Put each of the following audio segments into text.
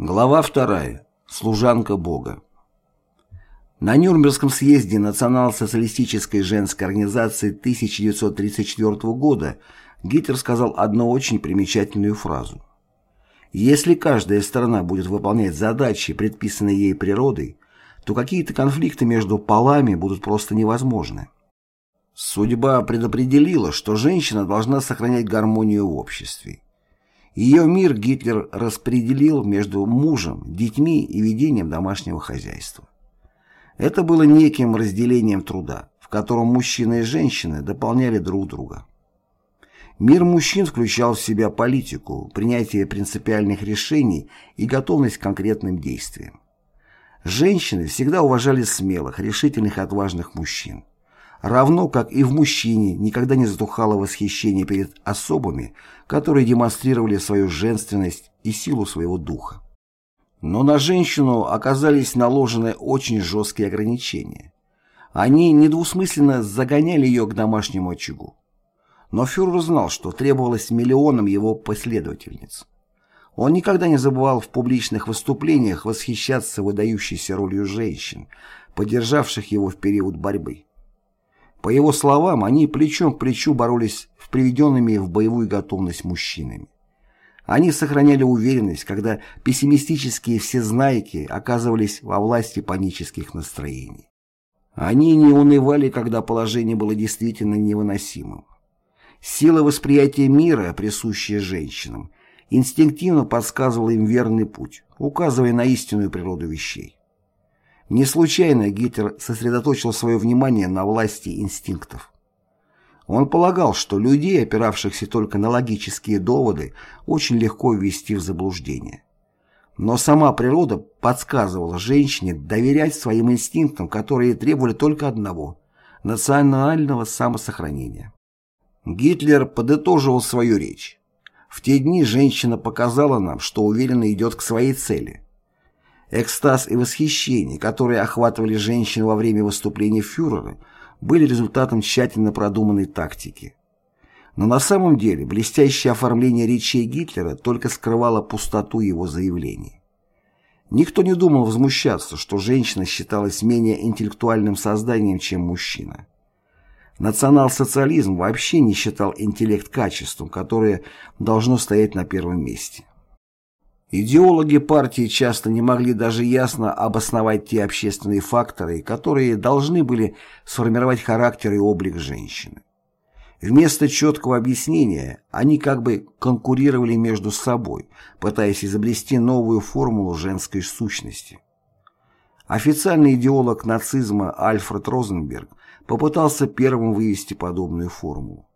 Глава вторая. Служанка Бога. На Нюрнбергском съезде Национал-социалистической женской организации 1934 года Гитлер сказал одну очень примечательную фразу. «Если каждая страна будет выполнять задачи, предписанные ей природой, то какие-то конфликты между полами будут просто невозможны». Судьба предопределила, что женщина должна сохранять гармонию в обществе. Ее мир Гитлер распределил между мужем, детьми и ведением домашнего хозяйства. Это было неким разделением труда, в котором мужчины и женщины дополняли друг друга. Мир мужчин включал в себя политику, принятие принципиальных решений и готовность к конкретным действиям. Женщины всегда уважали смелых, решительных и отважных мужчин равно как и в мужчине никогда не затухало восхищение перед особами, которые демонстрировали свою женственность и силу своего духа. Но на женщину оказались наложены очень жесткие ограничения. Они недвусмысленно загоняли ее к домашнему очагу. Но фюрер знал, что требовалось миллионам его последовательниц. Он никогда не забывал в публичных выступлениях восхищаться выдающейся ролью женщин, поддержавших его в период борьбы. По его словам, они плечом к плечу боролись с приведенными в боевую готовность мужчинами. Они сохраняли уверенность, когда пессимистические всезнайки оказывались во власти панических настроений. Они не унывали, когда положение было действительно невыносимым. Сила восприятия мира, присущая женщинам, инстинктивно подсказывала им верный путь, указывая на истинную природу вещей. Не случайно Гитлер сосредоточил свое внимание на власти инстинктов. Он полагал, что людей, опиравшихся только на логические доводы, очень легко ввести в заблуждение. Но сама природа подсказывала женщине доверять своим инстинктам, которые требовали только одного – национального самосохранения. Гитлер подытоживал свою речь. В те дни женщина показала нам, что уверенно идет к своей цели – Экстаз и восхищение, которые охватывали женщин во время выступления фюрера, были результатом тщательно продуманной тактики. Но на самом деле блестящее оформление речей Гитлера только скрывало пустоту его заявлений. Никто не думал возмущаться, что женщина считалась менее интеллектуальным созданием, чем мужчина. Национал-социализм вообще не считал интеллект качеством, которое должно стоять на первом месте. Идеологи партии часто не могли даже ясно обосновать те общественные факторы, которые должны были сформировать характер и облик женщины. Вместо четкого объяснения они как бы конкурировали между собой, пытаясь изобрести новую формулу женской сущности. Официальный идеолог нацизма Альфред Розенберг попытался первым вывести подобную формулу.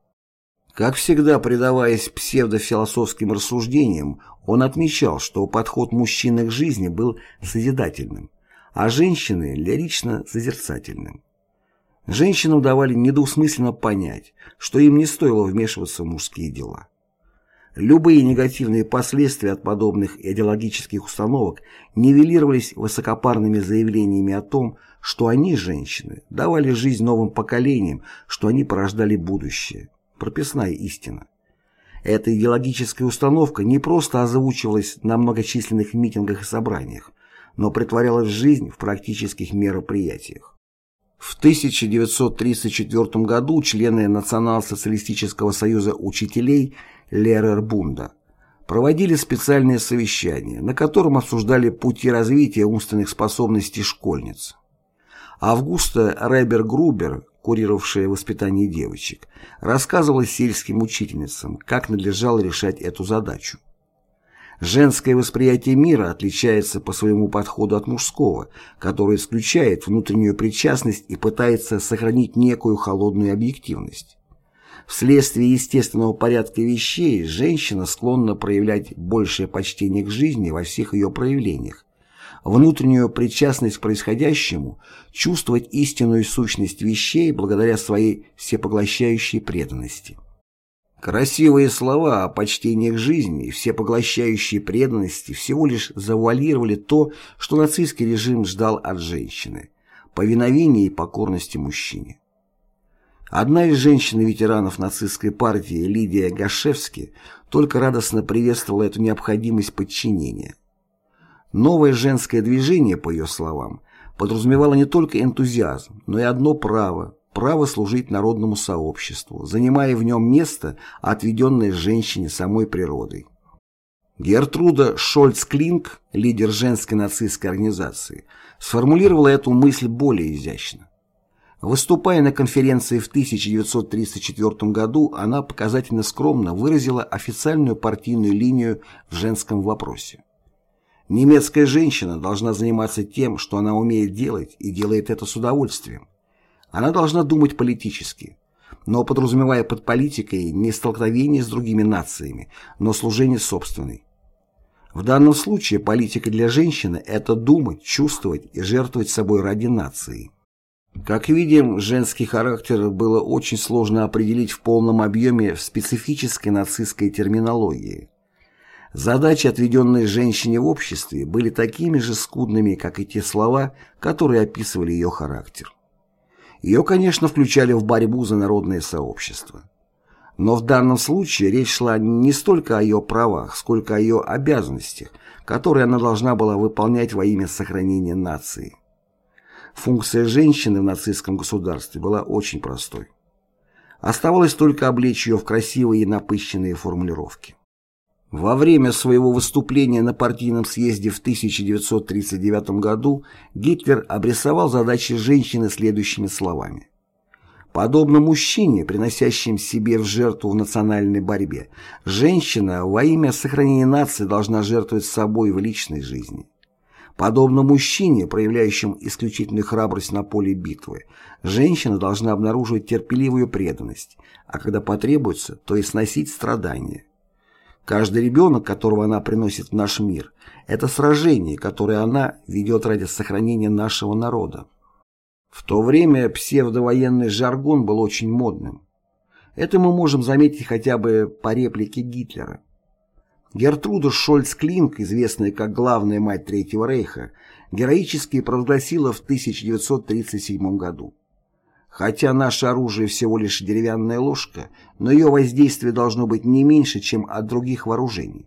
Как всегда, предаваясь псевдофилософским рассуждениям, он отмечал, что подход мужчины к жизни был созидательным, а женщины – лирично-созерцательным. Женщинам давали недвусмысленно понять, что им не стоило вмешиваться в мужские дела. Любые негативные последствия от подобных идеологических установок нивелировались высокопарными заявлениями о том, что они, женщины, давали жизнь новым поколениям, что они порождали будущее прописная истина. Эта идеологическая установка не просто озвучивалась на многочисленных митингах и собраниях, но притворялась в жизнь в практических мероприятиях. В 1934 году члены Национал-социалистического союза учителей Лерербунда проводили специальное совещание, на котором обсуждали пути развития умственных способностей школьниц. Августа Ребер-Грубер, курировавшая воспитание девочек, рассказывала сельским учительницам, как надлежало решать эту задачу. Женское восприятие мира отличается по своему подходу от мужского, который исключает внутреннюю причастность и пытается сохранить некую холодную объективность. Вследствие естественного порядка вещей женщина склонна проявлять большее почтение к жизни во всех ее проявлениях, внутреннюю причастность к происходящему, чувствовать истинную сущность вещей благодаря своей всепоглощающей преданности. Красивые слова о почтении к жизни и всепоглощающей преданности всего лишь завуалировали то, что нацистский режим ждал от женщины – повиновения и покорности мужчине. Одна из женщин-ветеранов нацистской партии, Лидия Гашевски, только радостно приветствовала эту необходимость подчинения. Новое женское движение, по ее словам, подразумевало не только энтузиазм, но и одно право – право служить народному сообществу, занимая в нем место, отведенное женщине самой природой. Гертруда Шольц-Клинк, лидер женской нацистской организации, сформулировала эту мысль более изящно. Выступая на конференции в 1934 году, она показательно скромно выразила официальную партийную линию в женском вопросе. Немецкая женщина должна заниматься тем, что она умеет делать, и делает это с удовольствием. Она должна думать политически, но подразумевая под политикой не столкновение с другими нациями, но служение собственной. В данном случае политика для женщины – это думать, чувствовать и жертвовать собой ради нации. Как видим, женский характер было очень сложно определить в полном объеме в специфической нацистской терминологии. Задачи, отведенные женщине в обществе, были такими же скудными, как и те слова, которые описывали ее характер. Ее, конечно, включали в борьбу за народное сообщество. Но в данном случае речь шла не столько о ее правах, сколько о ее обязанностях, которые она должна была выполнять во имя сохранения нации. Функция женщины в нацистском государстве была очень простой. Оставалось только облечь ее в красивые и напыщенные формулировки. Во время своего выступления на партийном съезде в 1939 году Гитлер обрисовал задачи женщины следующими словами. Подобно мужчине, приносящим себе в жертву в национальной борьбе, женщина во имя сохранения нации должна жертвовать собой в личной жизни. Подобно мужчине, проявляющему исключительную храбрость на поле битвы, женщина должна обнаруживать терпеливую преданность, а когда потребуется, то и сносить страдания. Каждый ребенок, которого она приносит в наш мир, это сражение, которое она ведет ради сохранения нашего народа. В то время псевдовоенный жаргон был очень модным. Это мы можем заметить хотя бы по реплике Гитлера. Гертруда Шольц-Клинк, известная как главная мать Третьего Рейха, героически провозгласила в 1937 году. Хотя наше оружие всего лишь деревянная ложка, но ее воздействие должно быть не меньше, чем от других вооружений.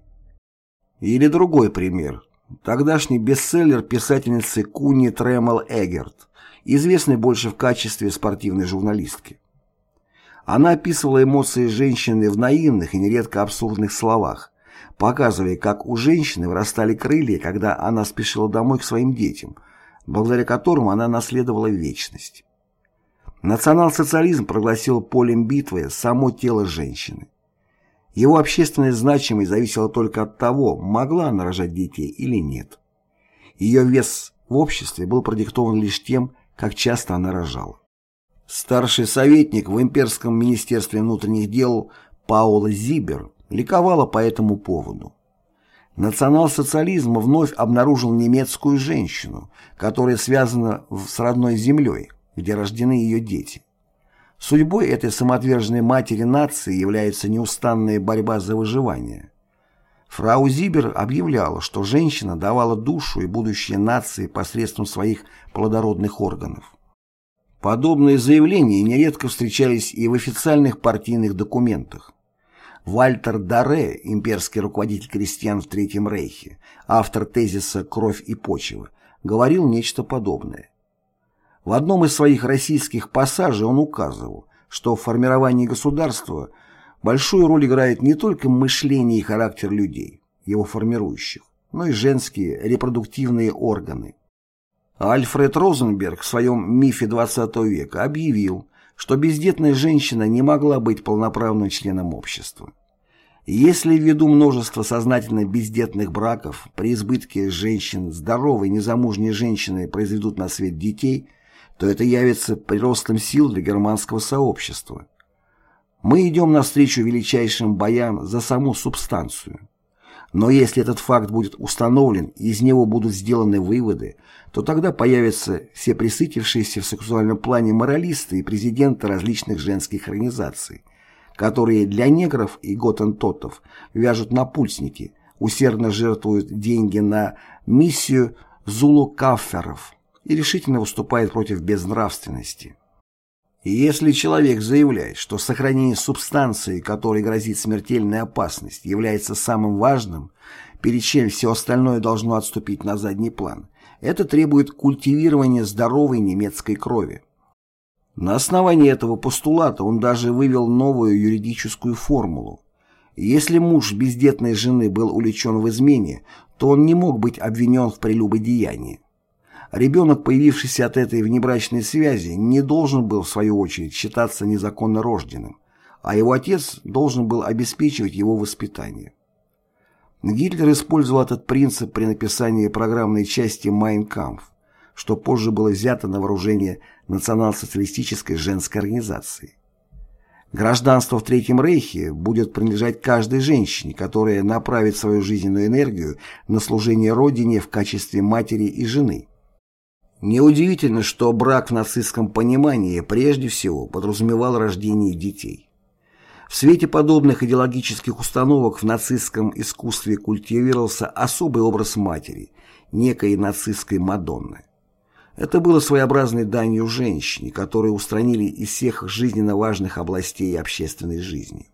Или другой пример. Тогдашний бестселлер писательницы Куни Тремел Эгерт, известный больше в качестве спортивной журналистки. Она описывала эмоции женщины в наивных и нередко абсурдных словах, показывая, как у женщины вырастали крылья, когда она спешила домой к своим детям, благодаря которым она наследовала вечность. Национал-социализм прогласил полем битвы само тело женщины. Его общественная значимость зависела только от того, могла она рожать детей или нет. Ее вес в обществе был продиктован лишь тем, как часто она рожала. Старший советник в имперском министерстве внутренних дел Паула Зибер ликовала по этому поводу. Национал-социализм вновь обнаружил немецкую женщину, которая связана с родной землей, где рождены ее дети. Судьбой этой самоотверженной матери нации является неустанная борьба за выживание. Фрау Зибер объявляла, что женщина давала душу и будущее нации посредством своих плодородных органов. Подобные заявления нередко встречались и в официальных партийных документах. Вальтер Даре, имперский руководитель крестьян в Третьем Рейхе, автор тезиса «Кровь и почва», говорил нечто подобное. В одном из своих российских пассажей он указывал, что в формировании государства большую роль играет не только мышление и характер людей, его формирующих, но и женские репродуктивные органы. Альфред Розенберг в своем «Мифе XX века» объявил, что бездетная женщина не могла быть полноправным членом общества. Если ввиду множества сознательно бездетных браков при избытке женщин здоровые незамужние женщины произведут на свет детей – то это явится приростом сил для германского сообщества. Мы идем навстречу величайшим боям за саму субстанцию. Но если этот факт будет установлен и из него будут сделаны выводы, то тогда появятся все присытившиеся в сексуальном плане моралисты и президенты различных женских организаций, которые для негров и готентотов вяжут напульсники, усердно жертвуют деньги на миссию зулукаферов и решительно выступает против безнравственности. И если человек заявляет, что сохранение субстанции, которой грозит смертельная опасность, является самым важным, перед чем все остальное должно отступить на задний план, это требует культивирования здоровой немецкой крови. На основании этого постулата он даже вывел новую юридическую формулу. Если муж бездетной жены был увлечен в измене, то он не мог быть обвинен в прелюбодеянии. Ребенок, появившийся от этой внебрачной связи, не должен был, в свою очередь, считаться незаконно рожденным, а его отец должен был обеспечивать его воспитание. Гитлер использовал этот принцип при написании программной части «Майн Кампф», что позже было взято на вооружение национал-социалистической женской организации. Гражданство в Третьем Рейхе будет принадлежать каждой женщине, которая направит свою жизненную энергию на служение Родине в качестве матери и жены. Неудивительно, что брак в нацистском понимании прежде всего подразумевал рождение детей. В свете подобных идеологических установок в нацистском искусстве культивировался особый образ матери, некой нацистской Мадонны. Это было своеобразной данью женщине, которую устранили из всех жизненно важных областей общественной жизни.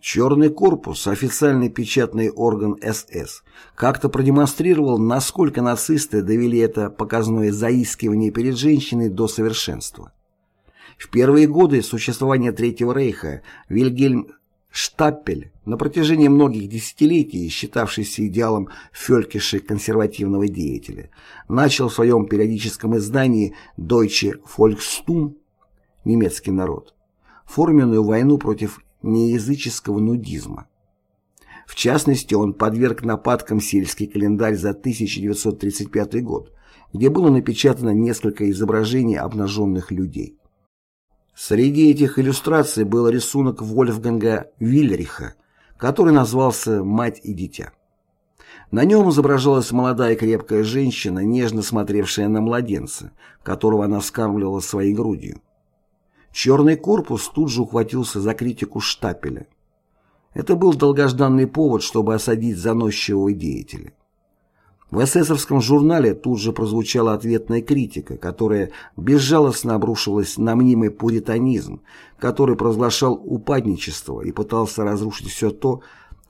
Черный корпус, официальный печатный орган СС, как-то продемонстрировал, насколько нацисты довели это показное заискивание перед женщиной до совершенства. В первые годы существования Третьего Рейха Вильгельм Штаппель, на протяжении многих десятилетий считавшийся идеалом фелькиша консервативного деятеля, начал в своем периодическом издании Deutsche Volkstum «Немецкий народ» форменную войну против неязыческого нудизма. В частности, он подверг нападкам сельский календарь за 1935 год, где было напечатано несколько изображений обнаженных людей. Среди этих иллюстраций был рисунок Вольфганга Вильриха, который назвался «Мать и дитя». На нем изображалась молодая крепкая женщина, нежно смотревшая на младенца, которого она вскармливала своей грудью. Черный корпус тут же ухватился за критику Штапеля. Это был долгожданный повод, чтобы осадить заносчивого деятеля. В эсэсовском журнале тут же прозвучала ответная критика, которая безжалостно обрушилась на мнимый пуританизм, который провозглашал упадничество и пытался разрушить все то,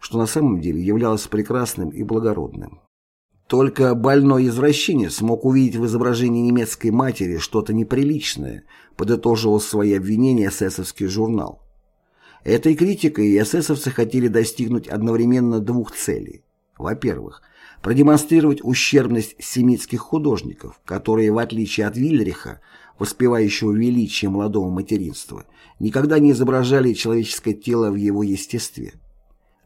что на самом деле являлось прекрасным и благородным. Только больной извращенец смог увидеть в изображении немецкой матери что-то неприличное, подытоживал свои обвинения эсэсовский журнал. Этой критикой эсэсовцы хотели достигнуть одновременно двух целей. Во-первых, продемонстрировать ущербность семитских художников, которые, в отличие от Вильриха, воспевающего величие молодого материнства, никогда не изображали человеческое тело в его естестве.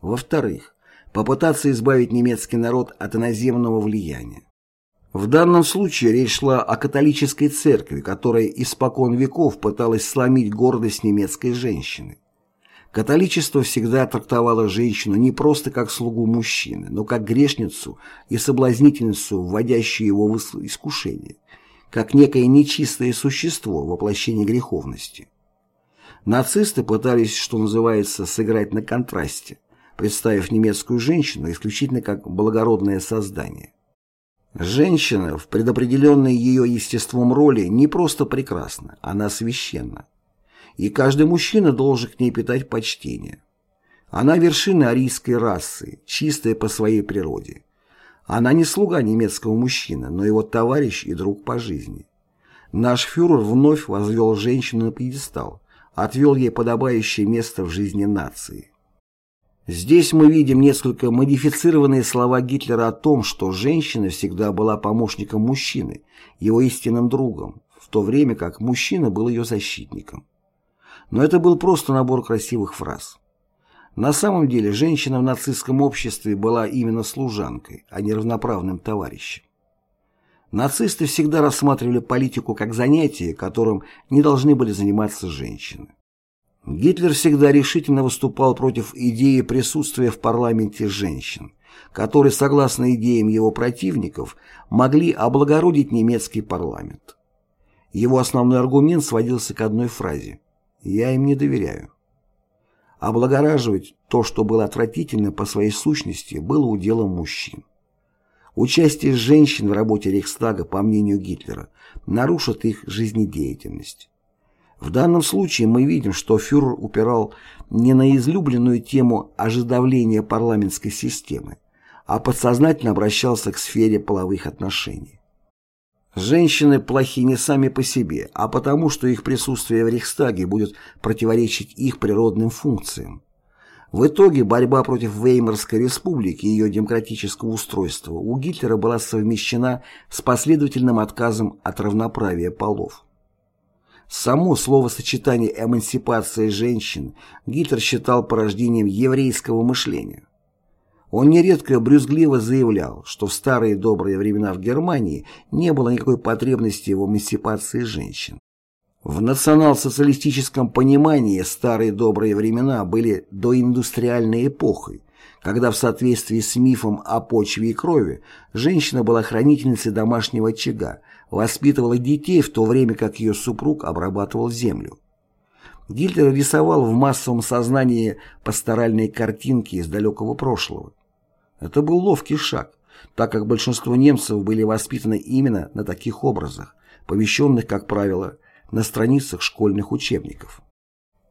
Во-вторых, попытаться избавить немецкий народ от иноземного влияния. В данном случае речь шла о католической церкви, которая испокон веков пыталась сломить гордость немецкой женщины. Католичество всегда трактовало женщину не просто как слугу мужчины, но как грешницу и соблазнительницу, вводящую его в искушение, как некое нечистое существо, воплощение греховности. Нацисты пытались, что называется, сыграть на контрасте, представив немецкую женщину исключительно как благородное создание. Женщина в предопределенной ее естеством роли не просто прекрасна, она священна и каждый мужчина должен к ней питать почтение. Она вершина арийской расы, чистая по своей природе. Она не слуга немецкого мужчины, но его товарищ и друг по жизни. Наш фюрер вновь возвел женщину на пьедестал, отвел ей подобающее место в жизни нации. Здесь мы видим несколько модифицированные слова Гитлера о том, что женщина всегда была помощником мужчины, его истинным другом, в то время как мужчина был ее защитником. Но это был просто набор красивых фраз. На самом деле женщина в нацистском обществе была именно служанкой, а не равноправным товарищем. Нацисты всегда рассматривали политику как занятие, которым не должны были заниматься женщины. Гитлер всегда решительно выступал против идеи присутствия в парламенте женщин, которые, согласно идеям его противников, могли облагородить немецкий парламент. Его основной аргумент сводился к одной фразе я им не доверяю. Облагораживать то, что было отвратительно по своей сущности, было уделом мужчин. Участие женщин в работе Рейхстага, по мнению Гитлера, нарушит их жизнедеятельность. В данном случае мы видим, что фюрер упирал не на излюбленную тему ожидавления парламентской системы, а подсознательно обращался к сфере половых отношений. Женщины плохи не сами по себе, а потому, что их присутствие в Рейхстаге будет противоречить их природным функциям. В итоге борьба против Веймарской республики и ее демократического устройства у Гитлера была совмещена с последовательным отказом от равноправия полов. Само словосочетание «эмансипация женщин» Гитлер считал порождением еврейского мышления. Он нередко брюзгливо заявлял, что в старые добрые времена в Германии не было никакой потребности в эмансипации женщин. В национал-социалистическом понимании старые добрые времена были доиндустриальной эпохой, когда в соответствии с мифом о почве и крови женщина была хранительницей домашнего очага, воспитывала детей, в то время как ее супруг обрабатывал землю. Гитлер рисовал в массовом сознании пасторальные картинки из далекого прошлого. Это был ловкий шаг, так как большинство немцев были воспитаны именно на таких образах, помещенных, как правило, на страницах школьных учебников.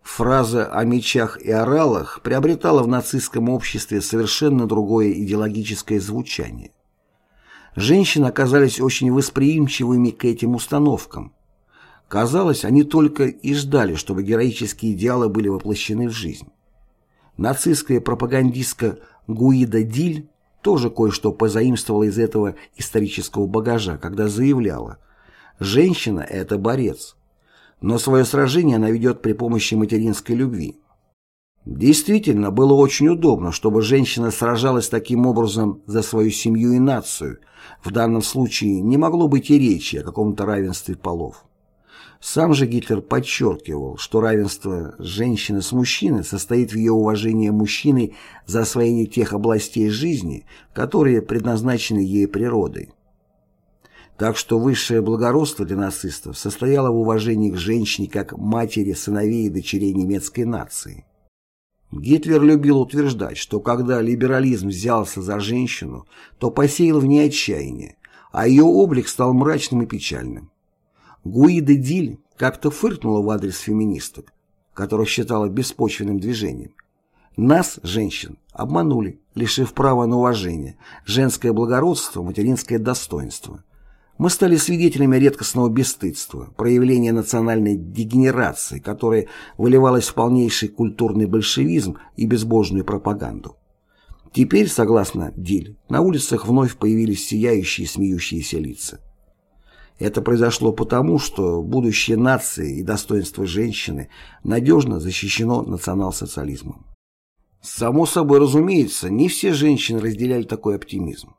Фраза о мечах и оралах приобретала в нацистском обществе совершенно другое идеологическое звучание. Женщины оказались очень восприимчивыми к этим установкам. Казалось, они только и ждали, чтобы героические идеалы были воплощены в жизнь. Нацистская пропагандистка Гуида Диль тоже кое-что позаимствовала из этого исторического багажа, когда заявляла «Женщина – это борец, но свое сражение она ведет при помощи материнской любви». Действительно, было очень удобно, чтобы женщина сражалась таким образом за свою семью и нацию. В данном случае не могло быть и речи о каком-то равенстве полов. Сам же Гитлер подчеркивал, что равенство женщины с мужчиной состоит в ее уважении мужчины за освоение тех областей жизни, которые предназначены ей природой. Так что высшее благородство для нацистов состояло в уважении к женщине как матери, сыновей и дочерей немецкой нации. Гитлер любил утверждать, что когда либерализм взялся за женщину, то посеял в ней отчаяние, а ее облик стал мрачным и печальным. Гуида Диль как-то фыркнула в адрес феминисток, которых считала беспочвенным движением. Нас, женщин, обманули, лишив права на уважение, женское благородство, материнское достоинство. Мы стали свидетелями редкостного бесстыдства, проявления национальной дегенерации, которая выливалась в полнейший культурный большевизм и безбожную пропаганду. Теперь, согласно Диль, на улицах вновь появились сияющие смеющиеся лица. Это произошло потому, что будущее нации и достоинство женщины надежно защищено национал-социализмом. Само собой разумеется, не все женщины разделяли такой оптимизм.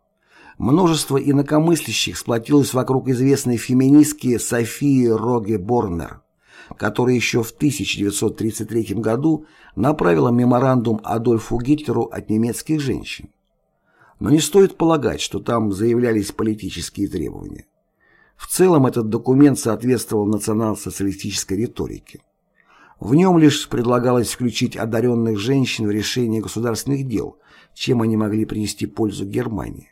Множество инакомыслящих сплотилось вокруг известной феминистки Софии Роге Борнер, которая еще в 1933 году направила меморандум Адольфу Гитлеру от немецких женщин. Но не стоит полагать, что там заявлялись политические требования. В целом этот документ соответствовал национал-социалистической риторике. В нем лишь предлагалось включить одаренных женщин в решение государственных дел, чем они могли принести пользу Германии.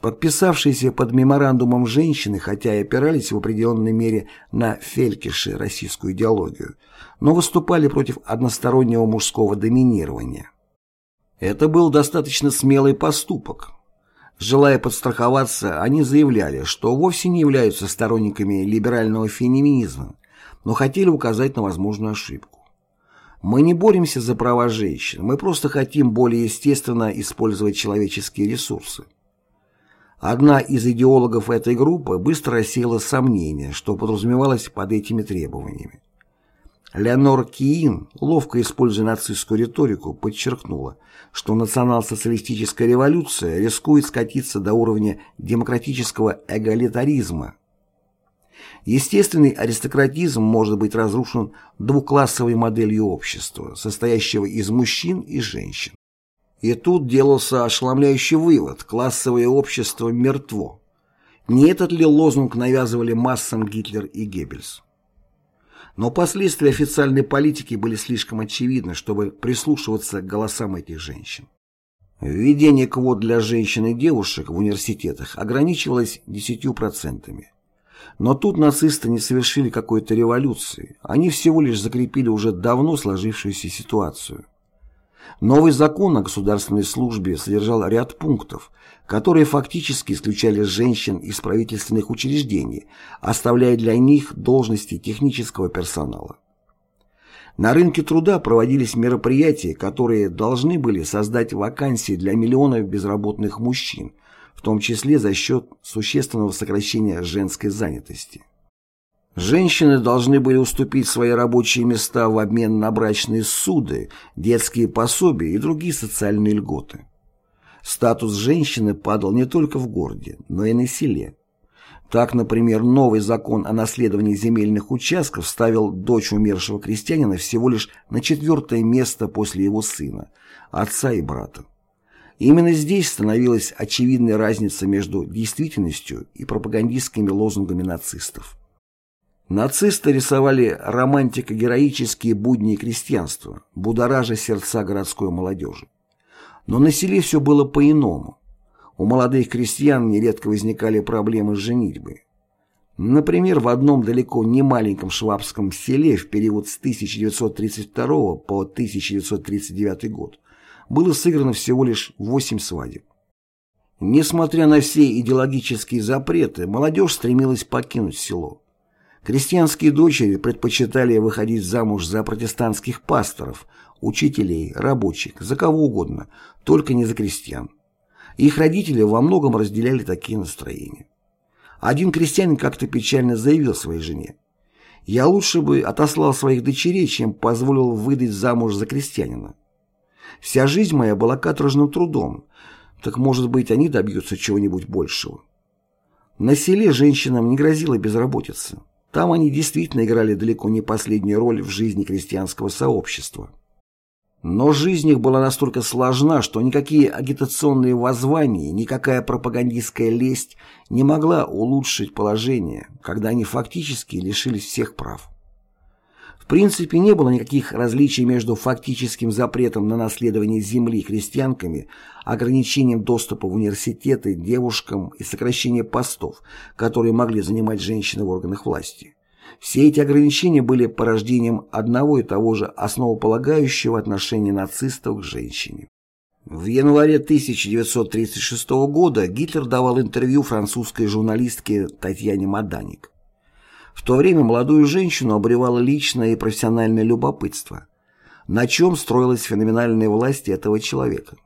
Подписавшиеся под меморандумом женщины, хотя и опирались в определенной мере на фелькиши российскую идеологию, но выступали против одностороннего мужского доминирования. Это был достаточно смелый поступок, Желая подстраховаться, они заявляли, что вовсе не являются сторонниками либерального феминизма, но хотели указать на возможную ошибку. Мы не боремся за права женщин, мы просто хотим более естественно использовать человеческие ресурсы. Одна из идеологов этой группы быстро рассеяла сомнения, что подразумевалось под этими требованиями. Леонор Киин, ловко используя нацистскую риторику, подчеркнула, что национал-социалистическая революция рискует скатиться до уровня демократического эгалитаризма. Естественный аристократизм может быть разрушен двуклассовой моделью общества, состоящего из мужчин и женщин. И тут делался ошеломляющий вывод – классовое общество мертво. Не этот ли лозунг навязывали массам Гитлер и Геббельс? Но последствия официальной политики были слишком очевидны, чтобы прислушиваться к голосам этих женщин. Введение квот для женщин и девушек в университетах ограничивалось 10%. Но тут нацисты не совершили какой-то революции, они всего лишь закрепили уже давно сложившуюся ситуацию. Новый закон о государственной службе содержал ряд пунктов, которые фактически исключали женщин из правительственных учреждений, оставляя для них должности технического персонала. На рынке труда проводились мероприятия, которые должны были создать вакансии для миллионов безработных мужчин, в том числе за счет существенного сокращения женской занятости. Женщины должны были уступить свои рабочие места в обмен на брачные суды, детские пособия и другие социальные льготы. Статус женщины падал не только в городе, но и на селе. Так, например, новый закон о наследовании земельных участков ставил дочь умершего крестьянина всего лишь на четвертое место после его сына, отца и брата. Именно здесь становилась очевидная разница между действительностью и пропагандистскими лозунгами нацистов. Нацисты рисовали романтико-героические будни крестьянства, будоража сердца городской молодежи. Но на селе все было по-иному. У молодых крестьян нередко возникали проблемы с женитьбой. Например, в одном далеко не маленьком швабском селе в период с 1932 по 1939 год было сыграно всего лишь 8 свадеб. Несмотря на все идеологические запреты, молодежь стремилась покинуть село. Крестьянские дочери предпочитали выходить замуж за протестантских пасторов, учителей, рабочих, за кого угодно, только не за крестьян. Их родители во многом разделяли такие настроения. Один крестьянин как-то печально заявил своей жене, «Я лучше бы отослал своих дочерей, чем позволил выдать замуж за крестьянина. Вся жизнь моя была каторжным трудом, так, может быть, они добьются чего-нибудь большего». На селе женщинам не грозила безработица. Там они действительно играли далеко не последнюю роль в жизни крестьянского сообщества. Но жизнь их была настолько сложна, что никакие агитационные воззвания, никакая пропагандистская лесть не могла улучшить положение, когда они фактически лишились всех прав. Принципе, не было никаких различий между фактическим запретом на наследование земли крестьянками, ограничением доступа в университеты девушкам и сокращением постов, которые могли занимать женщины в органах власти. Все эти ограничения были порождением одного и того же основополагающего отношения нацистов к женщине. В январе 1936 года Гитлер давал интервью французской журналистке Татьяне Маданик. В то время молодую женщину обревало личное и профессиональное любопытство. На чем строилась феноменальная власть этого человека?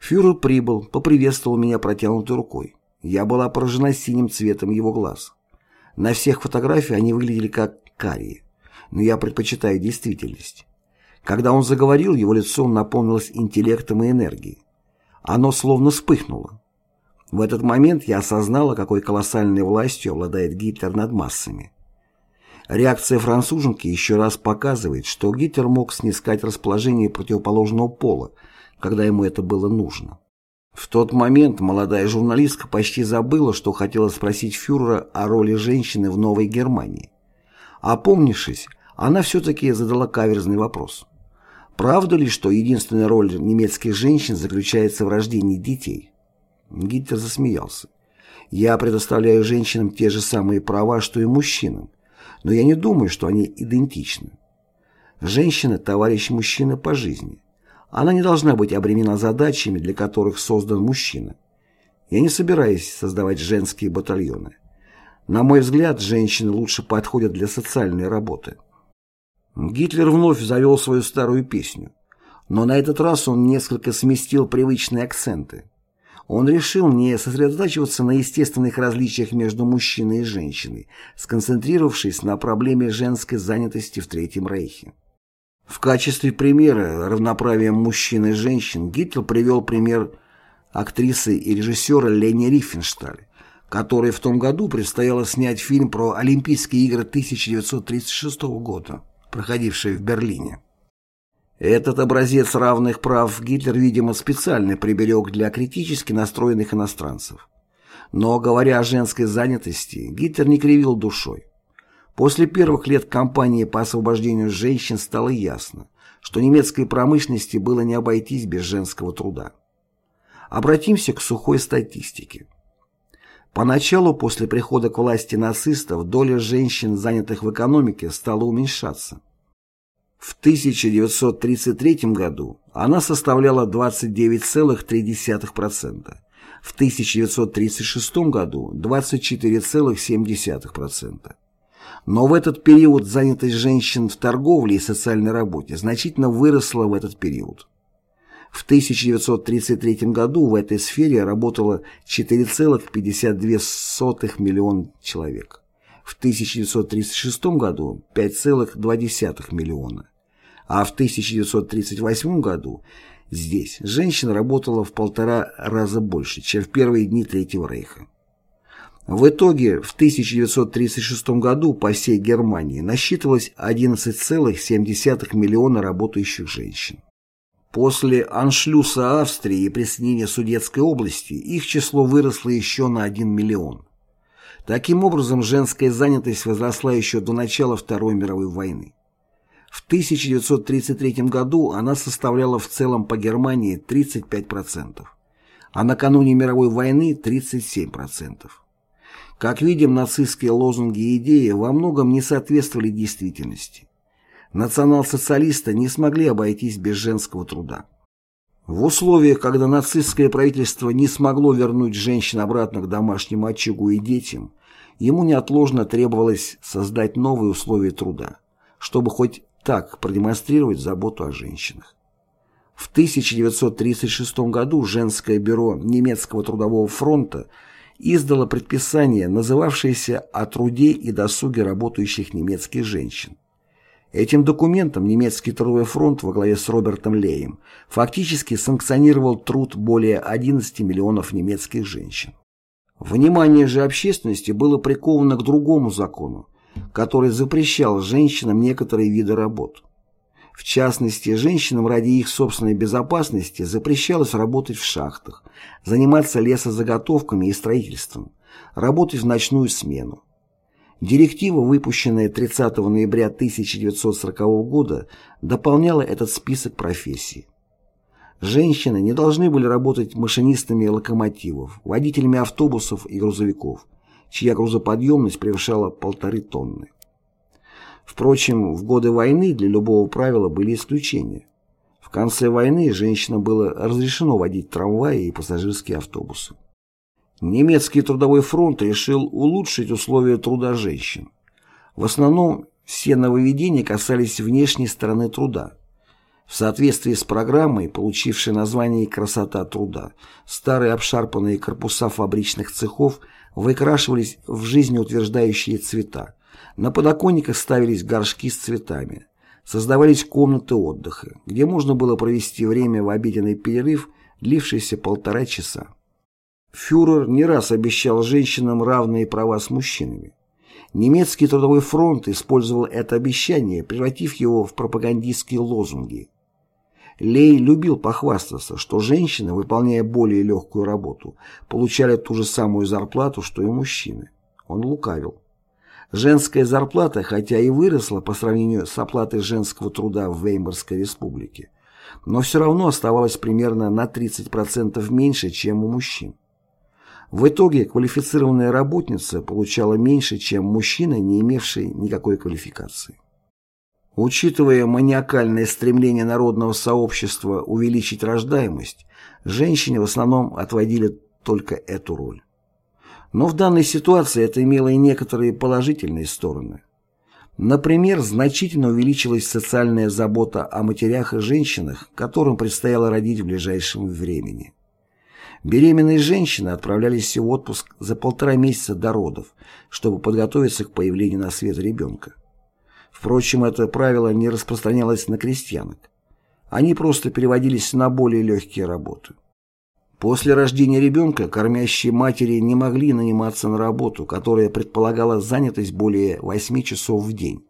Фюрер прибыл, поприветствовал меня протянутой рукой. Я была поражена синим цветом его глаз. На всех фотографиях они выглядели как карие, но я предпочитаю действительность. Когда он заговорил, его лицо наполнилось интеллектом и энергией. Оно словно вспыхнуло. В этот момент я осознала, какой колоссальной властью обладает Гитлер над массами. Реакция француженки еще раз показывает, что Гитлер мог снискать расположение противоположного пола, когда ему это было нужно. В тот момент молодая журналистка почти забыла, что хотела спросить фюрера о роли женщины в Новой Германии. Опомнившись, она все-таки задала каверзный вопрос. Правда ли, что единственная роль немецких женщин заключается в рождении детей? Гитлер засмеялся. Я предоставляю женщинам те же самые права, что и мужчинам, но я не думаю, что они идентичны. Женщина – товарищ мужчины по жизни. Она не должна быть обременена задачами, для которых создан мужчина. Я не собираюсь создавать женские батальоны. На мой взгляд, женщины лучше подходят для социальной работы. Гитлер вновь завел свою старую песню. Но на этот раз он несколько сместил привычные акценты. Он решил не сосредотачиваться на естественных различиях между мужчиной и женщиной, сконцентрировавшись на проблеме женской занятости в Третьем Рейхе. В качестве примера равноправия мужчин и женщин Гитлер привел пример актрисы и режиссера Лени Рифеншталь, которой в том году предстояло снять фильм про Олимпийские игры 1936 года, проходившие в Берлине. Этот образец равных прав Гитлер, видимо, специально приберег для критически настроенных иностранцев. Но, говоря о женской занятости, Гитлер не кривил душой. После первых лет кампании по освобождению женщин стало ясно, что немецкой промышленности было не обойтись без женского труда. Обратимся к сухой статистике. Поначалу, после прихода к власти нацистов, доля женщин, занятых в экономике, стала уменьшаться. В 1933 году она составляла 29,3%, в 1936 году 24,7%. Но в этот период занятость женщин в торговле и социальной работе значительно выросла в этот период. В 1933 году в этой сфере работало 4,52 миллиона человек. В 1936 году 5,2 миллиона. А в 1938 году здесь женщин работало в полтора раза больше, чем в первые дни Третьего Рейха. В итоге в 1936 году по всей Германии насчитывалось 11,7 миллиона работающих женщин. После аншлюса Австрии и присоединения Судетской области их число выросло еще на 1 миллион. Таким образом, женская занятость возросла еще до начала Второй мировой войны. В 1933 году она составляла в целом по Германии 35%, а накануне мировой войны 37%. Как видим, нацистские лозунги и идеи во многом не соответствовали действительности. Национал-социалисты не смогли обойтись без женского труда. В условиях, когда нацистское правительство не смогло вернуть женщин обратно к домашнему очагу и детям, ему неотложно требовалось создать новые условия труда, чтобы хоть так продемонстрировать заботу о женщинах. В 1936 году Женское бюро немецкого трудового фронта издало предписание, называвшееся «О труде и досуге работающих немецких женщин». Этим документом немецкий трудовой фронт во главе с Робертом Леем фактически санкционировал труд более 11 миллионов немецких женщин. Внимание же общественности было приковано к другому закону, который запрещал женщинам некоторые виды работ. В частности, женщинам ради их собственной безопасности запрещалось работать в шахтах, заниматься лесозаготовками и строительством, работать в ночную смену. Директива, выпущенная 30 ноября 1940 года, дополняла этот список профессий. Женщины не должны были работать машинистами локомотивов, водителями автобусов и грузовиков, чья грузоподъемность превышала полторы тонны. Впрочем, в годы войны для любого правила были исключения. В конце войны женщинам было разрешено водить трамваи и пассажирские автобусы. Немецкий трудовой фронт решил улучшить условия труда женщин. В основном все нововведения касались внешней стороны труда. В соответствии с программой, получившей название «Красота труда», старые обшарпанные корпуса фабричных цехов выкрашивались в жизнеутверждающие цвета, на подоконниках ставились горшки с цветами. Создавались комнаты отдыха, где можно было провести время в обеденный перерыв, длившийся полтора часа. Фюрер не раз обещал женщинам равные права с мужчинами. Немецкий трудовой фронт использовал это обещание, превратив его в пропагандистские лозунги. Лей любил похвастаться, что женщины, выполняя более легкую работу, получали ту же самую зарплату, что и мужчины. Он лукавил. Женская зарплата, хотя и выросла по сравнению с оплатой женского труда в Веймарской республике, но все равно оставалась примерно на 30% меньше, чем у мужчин. В итоге квалифицированная работница получала меньше, чем мужчина, не имевший никакой квалификации. Учитывая маниакальное стремление народного сообщества увеличить рождаемость, женщине в основном отводили только эту роль. Но в данной ситуации это имело и некоторые положительные стороны. Например, значительно увеличилась социальная забота о матерях и женщинах, которым предстояло родить в ближайшем времени. Беременные женщины отправлялись в отпуск за полтора месяца до родов, чтобы подготовиться к появлению на свет ребенка. Впрочем, это правило не распространялось на крестьянок. Они просто переводились на более легкие работы. После рождения ребенка кормящие матери не могли наниматься на работу, которая предполагала занятость более 8 часов в день.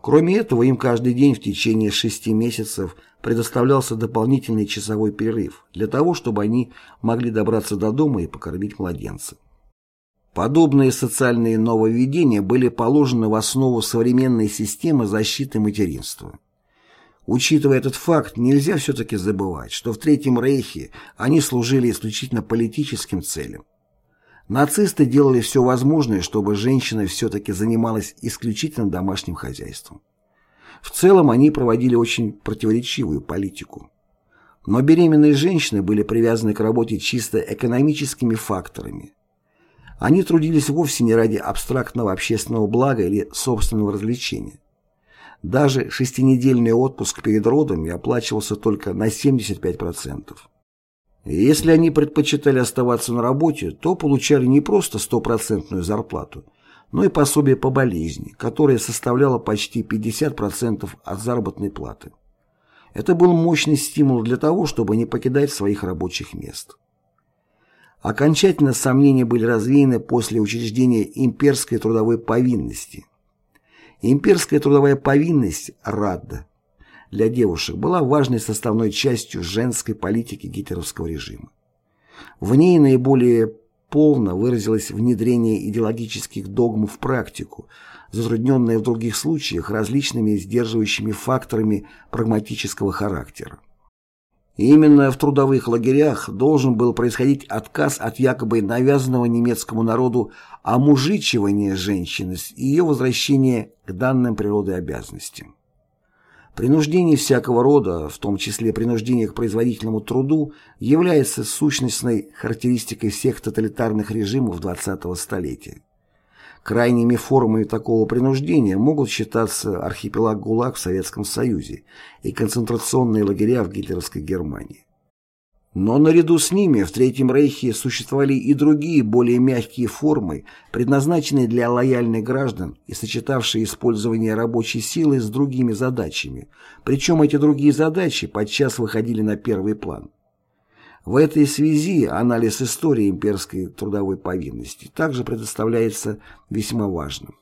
Кроме этого, им каждый день в течение 6 месяцев предоставлялся дополнительный часовой перерыв для того, чтобы они могли добраться до дома и покормить младенца. Подобные социальные нововведения были положены в основу современной системы защиты материнства. Учитывая этот факт, нельзя все-таки забывать, что в Третьем Рейхе они служили исключительно политическим целям. Нацисты делали все возможное, чтобы женщина все-таки занималась исключительно домашним хозяйством. В целом они проводили очень противоречивую политику. Но беременные женщины были привязаны к работе чисто экономическими факторами. Они трудились вовсе не ради абстрактного общественного блага или собственного развлечения. Даже шестинедельный отпуск перед родами оплачивался только на 75%. И если они предпочитали оставаться на работе, то получали не просто стопроцентную зарплату, но и пособие по болезни, которое составляло почти 50% от заработной платы. Это был мощный стимул для того, чтобы не покидать своих рабочих мест. Окончательно сомнения были развеяны после учреждения имперской трудовой повинности. Имперская трудовая повинность РАДДа для девушек была важной составной частью женской политики гитлеровского режима. В ней наиболее полно выразилось внедрение идеологических догм в практику, затрудненное в других случаях различными сдерживающими факторами прагматического характера. Именно в трудовых лагерях должен был происходить отказ от якобы навязанного немецкому народу омужичивания женщины и ее возвращения к данным природой обязанностям. Принуждение всякого рода, в том числе принуждение к производительному труду, является сущностной характеристикой всех тоталитарных режимов XX столетия. Крайними формами такого принуждения могут считаться архипелаг ГУЛАГ в Советском Союзе и концентрационные лагеря в гитлеровской Германии. Но наряду с ними в Третьем Рейхе существовали и другие более мягкие формы, предназначенные для лояльных граждан и сочетавшие использование рабочей силы с другими задачами, причем эти другие задачи подчас выходили на первый план. В этой связи анализ истории имперской трудовой повинности также предоставляется весьма важным.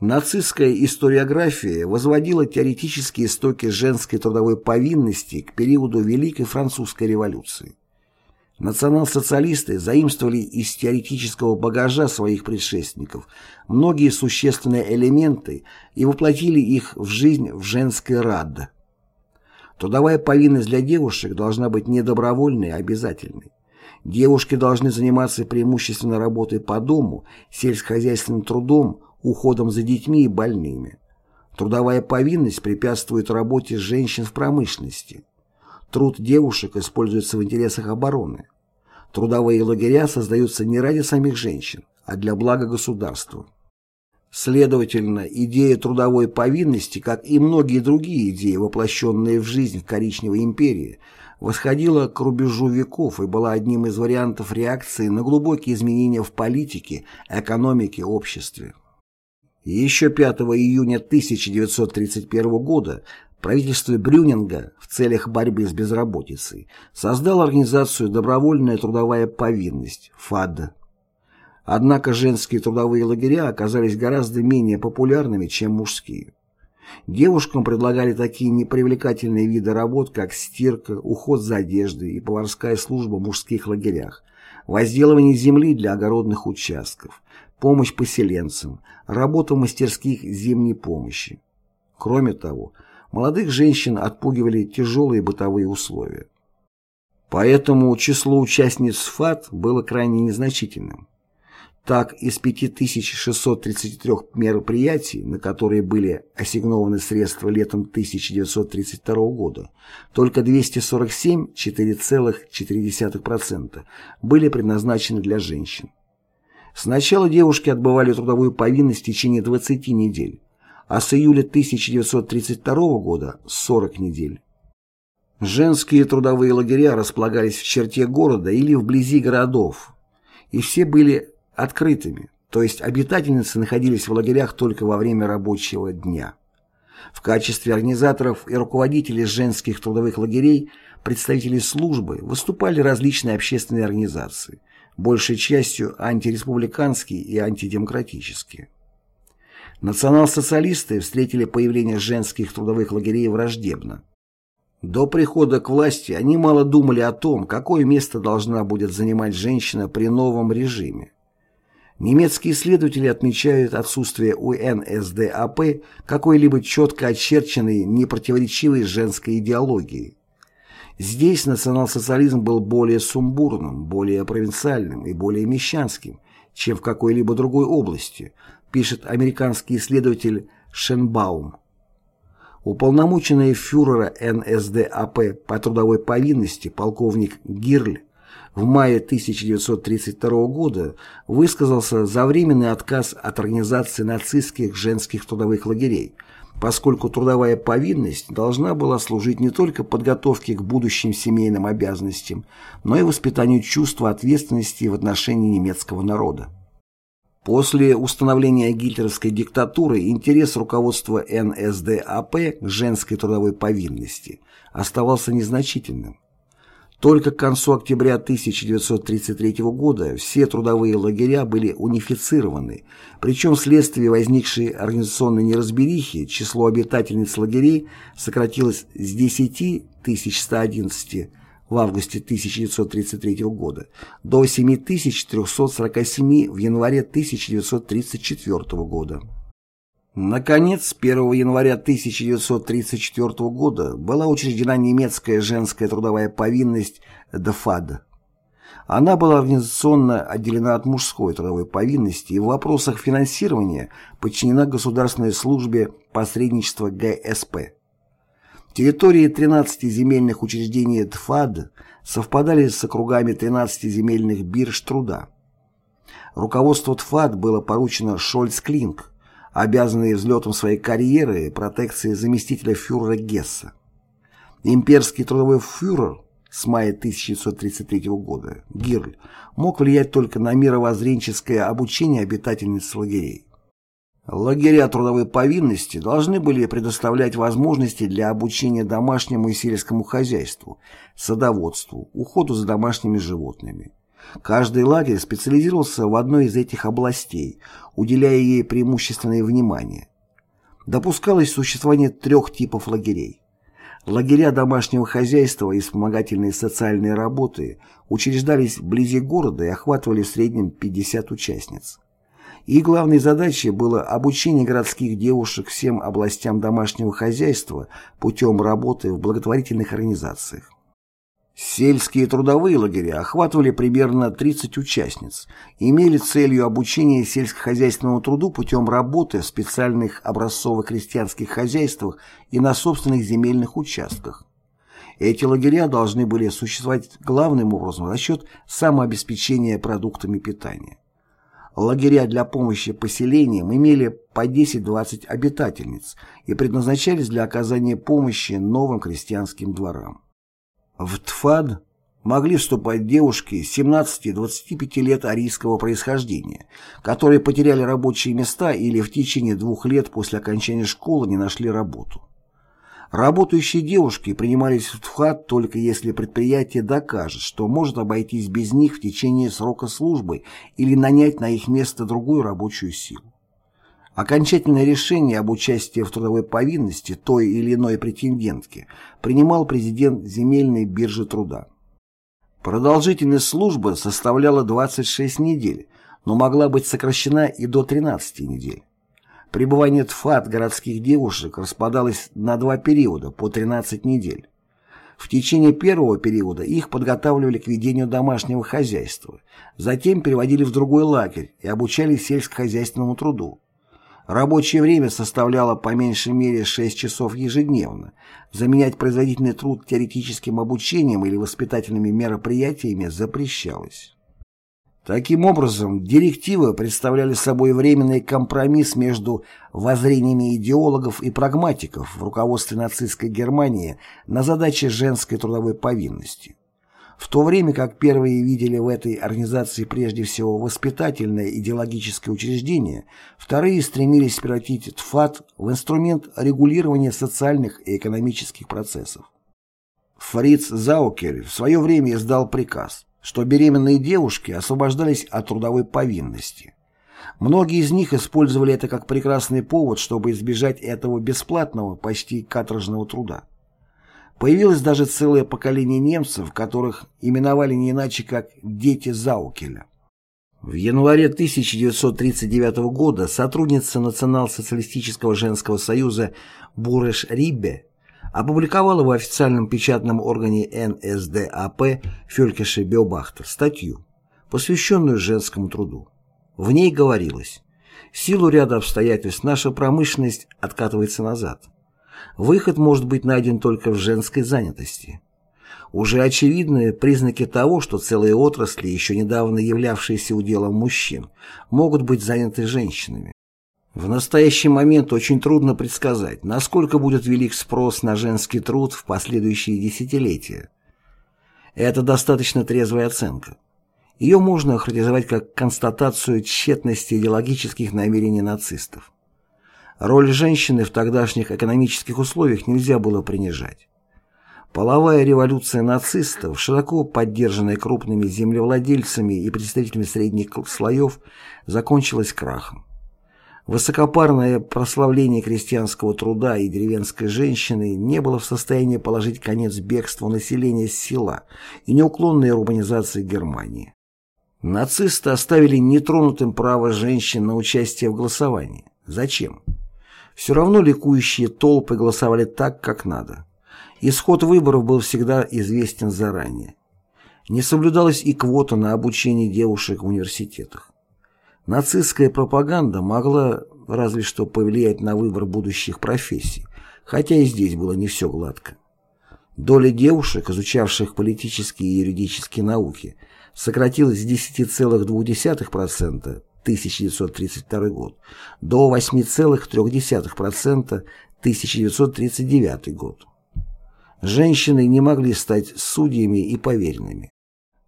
Нацистская историография возводила теоретические истоки женской трудовой повинности к периоду Великой Французской революции. Национал-социалисты заимствовали из теоретического багажа своих предшественников многие существенные элементы и воплотили их в жизнь в женской рад. Трудовая повинность для девушек должна быть не добровольной, а обязательной. Девушки должны заниматься преимущественно работой по дому, сельскохозяйственным трудом, уходом за детьми и больными. Трудовая повинность препятствует работе женщин в промышленности. Труд девушек используется в интересах обороны. Трудовые лагеря создаются не ради самих женщин, а для блага государства. Следовательно, идея трудовой повинности, как и многие другие идеи, воплощенные в жизнь в Коричневой империи, восходила к рубежу веков и была одним из вариантов реакции на глубокие изменения в политике, экономике, обществе. Еще 5 июня 1931 года правительство Брюнинга в целях борьбы с безработицей создало организацию «Добровольная трудовая повинность» ФАД. Однако женские трудовые лагеря оказались гораздо менее популярными, чем мужские. Девушкам предлагали такие непривлекательные виды работ, как стирка, уход за одеждой и поварская служба в мужских лагерях, возделывание земли для огородных участков, помощь поселенцам, работа в мастерских зимней помощи. Кроме того, молодых женщин отпугивали тяжелые бытовые условия. Поэтому число участниц ФАТ было крайне незначительным. Так, из 5633 мероприятий, на которые были ассигнованы средства летом 1932 года, только 247, 4,4%, были предназначены для женщин. Сначала девушки отбывали трудовую повинность в течение 20 недель, а с июля 1932 года – 40 недель. Женские трудовые лагеря располагались в черте города или вблизи городов, и все были открытыми, то есть обитательницы находились в лагерях только во время рабочего дня. В качестве организаторов и руководителей женских трудовых лагерей представители службы выступали различные общественные организации, большей частью антиреспубликанские и антидемократические. Национал-социалисты встретили появление женских трудовых лагерей враждебно. До прихода к власти они мало думали о том, какое место должна будет занимать женщина при новом режиме. Немецкие исследователи отмечают отсутствие у НСДАП какой-либо четко очерченной, непротиворечивой женской идеологии. Здесь национал-социализм был более сумбурным, более провинциальным и более мещанским, чем в какой-либо другой области, пишет американский исследователь Шенбаум. Уполномоченный фюрера НСДАП по трудовой повинности полковник Гирль в мае 1932 года высказался за временный отказ от организации нацистских женских трудовых лагерей, поскольку трудовая повинность должна была служить не только подготовке к будущим семейным обязанностям, но и воспитанию чувства ответственности в отношении немецкого народа. После установления гитлеровской диктатуры интерес руководства НСДАП к женской трудовой повинности оставался незначительным. Только к концу октября 1933 года все трудовые лагеря были унифицированы, причем вследствие возникшей организационной неразберихи число обитательниц лагерей сократилось с 10 111 в августе 1933 года до 7347 в январе 1934 года. Наконец, 1 января 1934 года была учреждена немецкая женская трудовая повинность ДФАД. Она была организационно отделена от мужской трудовой повинности и в вопросах финансирования подчинена государственной службе посредничества ГСП. Территории 13 земельных учреждений ДФАД совпадали с округами 13 земельных бирж труда. Руководство ТФАД было поручено Шольц-Клинк, обязанные взлетом своей карьеры протекции заместителя фюрера Гесса. Имперский трудовой фюрер с мая 1933 года, Гирль, мог влиять только на мировоззренческое обучение обитательниц лагерей. Лагеря трудовой повинности должны были предоставлять возможности для обучения домашнему и сельскому хозяйству, садоводству, уходу за домашними животными. Каждый лагерь специализировался в одной из этих областей, уделяя ей преимущественное внимание. Допускалось существование трех типов лагерей. Лагеря домашнего хозяйства и вспомогательные социальные работы учреждались вблизи города и охватывали в среднем 50 участниц. И главной задачей было обучение городских девушек всем областям домашнего хозяйства путем работы в благотворительных организациях. Сельские трудовые лагеря охватывали примерно 30 участниц имели целью обучение сельскохозяйственному труду путем работы в специальных образцово-крестьянских хозяйствах и на собственных земельных участках. Эти лагеря должны были существовать главным образом за счет самообеспечения продуктами питания. Лагеря для помощи поселениям имели по 10-20 обитательниц и предназначались для оказания помощи новым крестьянским дворам. В ТФАД могли вступать девушки 17-25 лет арийского происхождения, которые потеряли рабочие места или в течение двух лет после окончания школы не нашли работу. Работающие девушки принимались в ТФАД только если предприятие докажет, что может обойтись без них в течение срока службы или нанять на их место другую рабочую силу. Окончательное решение об участии в трудовой повинности той или иной претендентки принимал президент земельной биржи труда. Продолжительность службы составляла 26 недель, но могла быть сокращена и до 13 недель. Пребывание ТФАТ городских девушек распадалось на два периода по 13 недель. В течение первого периода их подготавливали к ведению домашнего хозяйства, затем переводили в другой лагерь и обучали сельскохозяйственному труду. Рабочее время составляло по меньшей мере 6 часов ежедневно. Заменять производительный труд теоретическим обучением или воспитательными мероприятиями запрещалось. Таким образом, директивы представляли собой временный компромисс между воззрениями идеологов и прагматиков в руководстве нацистской Германии на задачи женской трудовой повинности. В то время как первые видели в этой организации прежде всего воспитательное идеологическое учреждение, вторые стремились превратить ТФАТ в инструмент регулирования социальных и экономических процессов. Фриц Заукель в свое время издал приказ, что беременные девушки освобождались от трудовой повинности. Многие из них использовали это как прекрасный повод, чтобы избежать этого бесплатного, почти каторжного труда. Появилось даже целое поколение немцев, которых именовали не иначе как «дети Заукеля». В январе 1939 года сотрудница Национал-социалистического женского союза Буреш Риббе опубликовала в официальном печатном органе НСДАП Фелькеше Биобахтер статью, посвященную женскому труду. В ней говорилось, в силу ряда обстоятельств наша промышленность откатывается назад. Выход может быть найден только в женской занятости. Уже очевидны признаки того, что целые отрасли, еще недавно являвшиеся уделом мужчин, могут быть заняты женщинами. В настоящий момент очень трудно предсказать, насколько будет велик спрос на женский труд в последующие десятилетия. Это достаточно трезвая оценка. Ее можно охарактеризовать как констатацию тщетности идеологических намерений нацистов. Роль женщины в тогдашних экономических условиях нельзя было принижать. Половая революция нацистов, широко поддержанная крупными землевладельцами и представителями средних слоев, закончилась крахом. Высокопарное прославление крестьянского труда и деревенской женщины не было в состоянии положить конец бегству населения с села и неуклонной урбанизации Германии. Нацисты оставили нетронутым право женщин на участие в голосовании. Зачем? Все равно ликующие толпы голосовали так, как надо. Исход выборов был всегда известен заранее. Не соблюдалась и квота на обучение девушек в университетах. Нацистская пропаганда могла разве что повлиять на выбор будущих профессий, хотя и здесь было не все гладко. Доля девушек, изучавших политические и юридические науки, сократилась с 10,2% 1932 год до 8,3% 1939 год. Женщины не могли стать судьями и поверенными.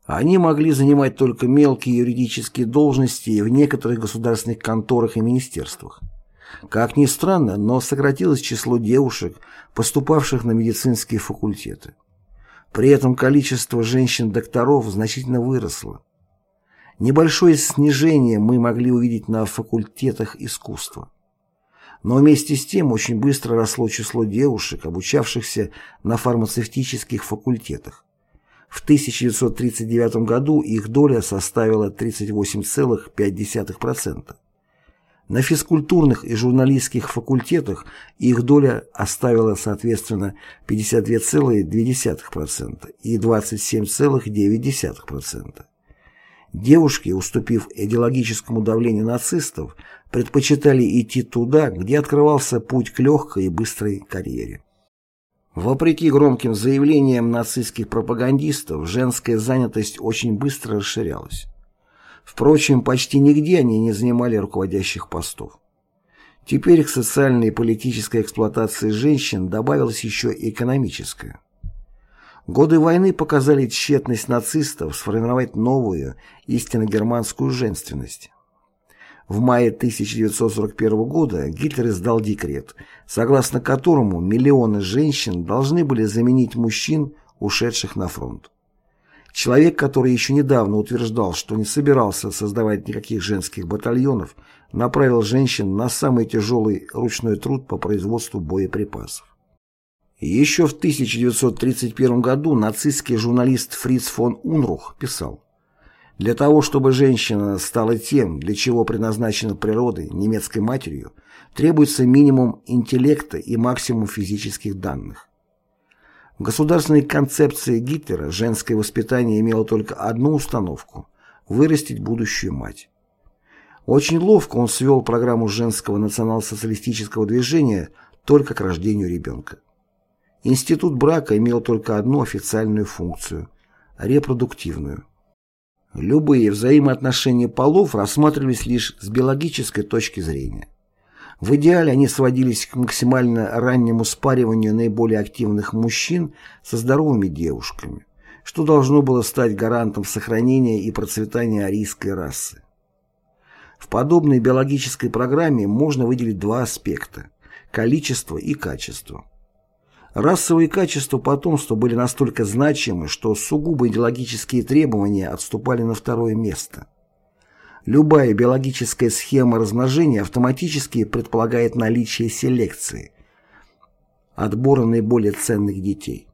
Они могли занимать только мелкие юридические должности в некоторых государственных конторах и министерствах. Как ни странно, но сократилось число девушек, поступавших на медицинские факультеты. При этом количество женщин-докторов значительно выросло. Небольшое снижение мы могли увидеть на факультетах искусства. Но вместе с тем очень быстро росло число девушек, обучавшихся на фармацевтических факультетах. В 1939 году их доля составила 38,5%. На физкультурных и журналистских факультетах их доля оставила соответственно 52,2% и 27,9%. Девушки, уступив идеологическому давлению нацистов, предпочитали идти туда, где открывался путь к легкой и быстрой карьере. Вопреки громким заявлениям нацистских пропагандистов, женская занятость очень быстро расширялась. Впрочем, почти нигде они не занимали руководящих постов. Теперь к социальной и политической эксплуатации женщин добавилась еще и экономическая. Годы войны показали тщетность нацистов сформировать новую, истинно германскую женственность. В мае 1941 года Гитлер издал декрет, согласно которому миллионы женщин должны были заменить мужчин, ушедших на фронт. Человек, который еще недавно утверждал, что не собирался создавать никаких женских батальонов, направил женщин на самый тяжелый ручной труд по производству боеприпасов. Еще в 1931 году нацистский журналист Фриц фон Унрух писал «Для того, чтобы женщина стала тем, для чего предназначена природой, немецкой матерью, требуется минимум интеллекта и максимум физических данных. В государственной концепции Гитлера женское воспитание имело только одну установку – вырастить будущую мать. Очень ловко он свел программу женского национал-социалистического движения только к рождению ребенка. Институт брака имел только одну официальную функцию – репродуктивную. Любые взаимоотношения полов рассматривались лишь с биологической точки зрения. В идеале они сводились к максимально раннему спариванию наиболее активных мужчин со здоровыми девушками, что должно было стать гарантом сохранения и процветания арийской расы. В подобной биологической программе можно выделить два аспекта – количество и качество. Расовые качества потомства были настолько значимы, что сугубо идеологические требования отступали на второе место. Любая биологическая схема размножения автоматически предполагает наличие селекции, отбора наиболее ценных детей.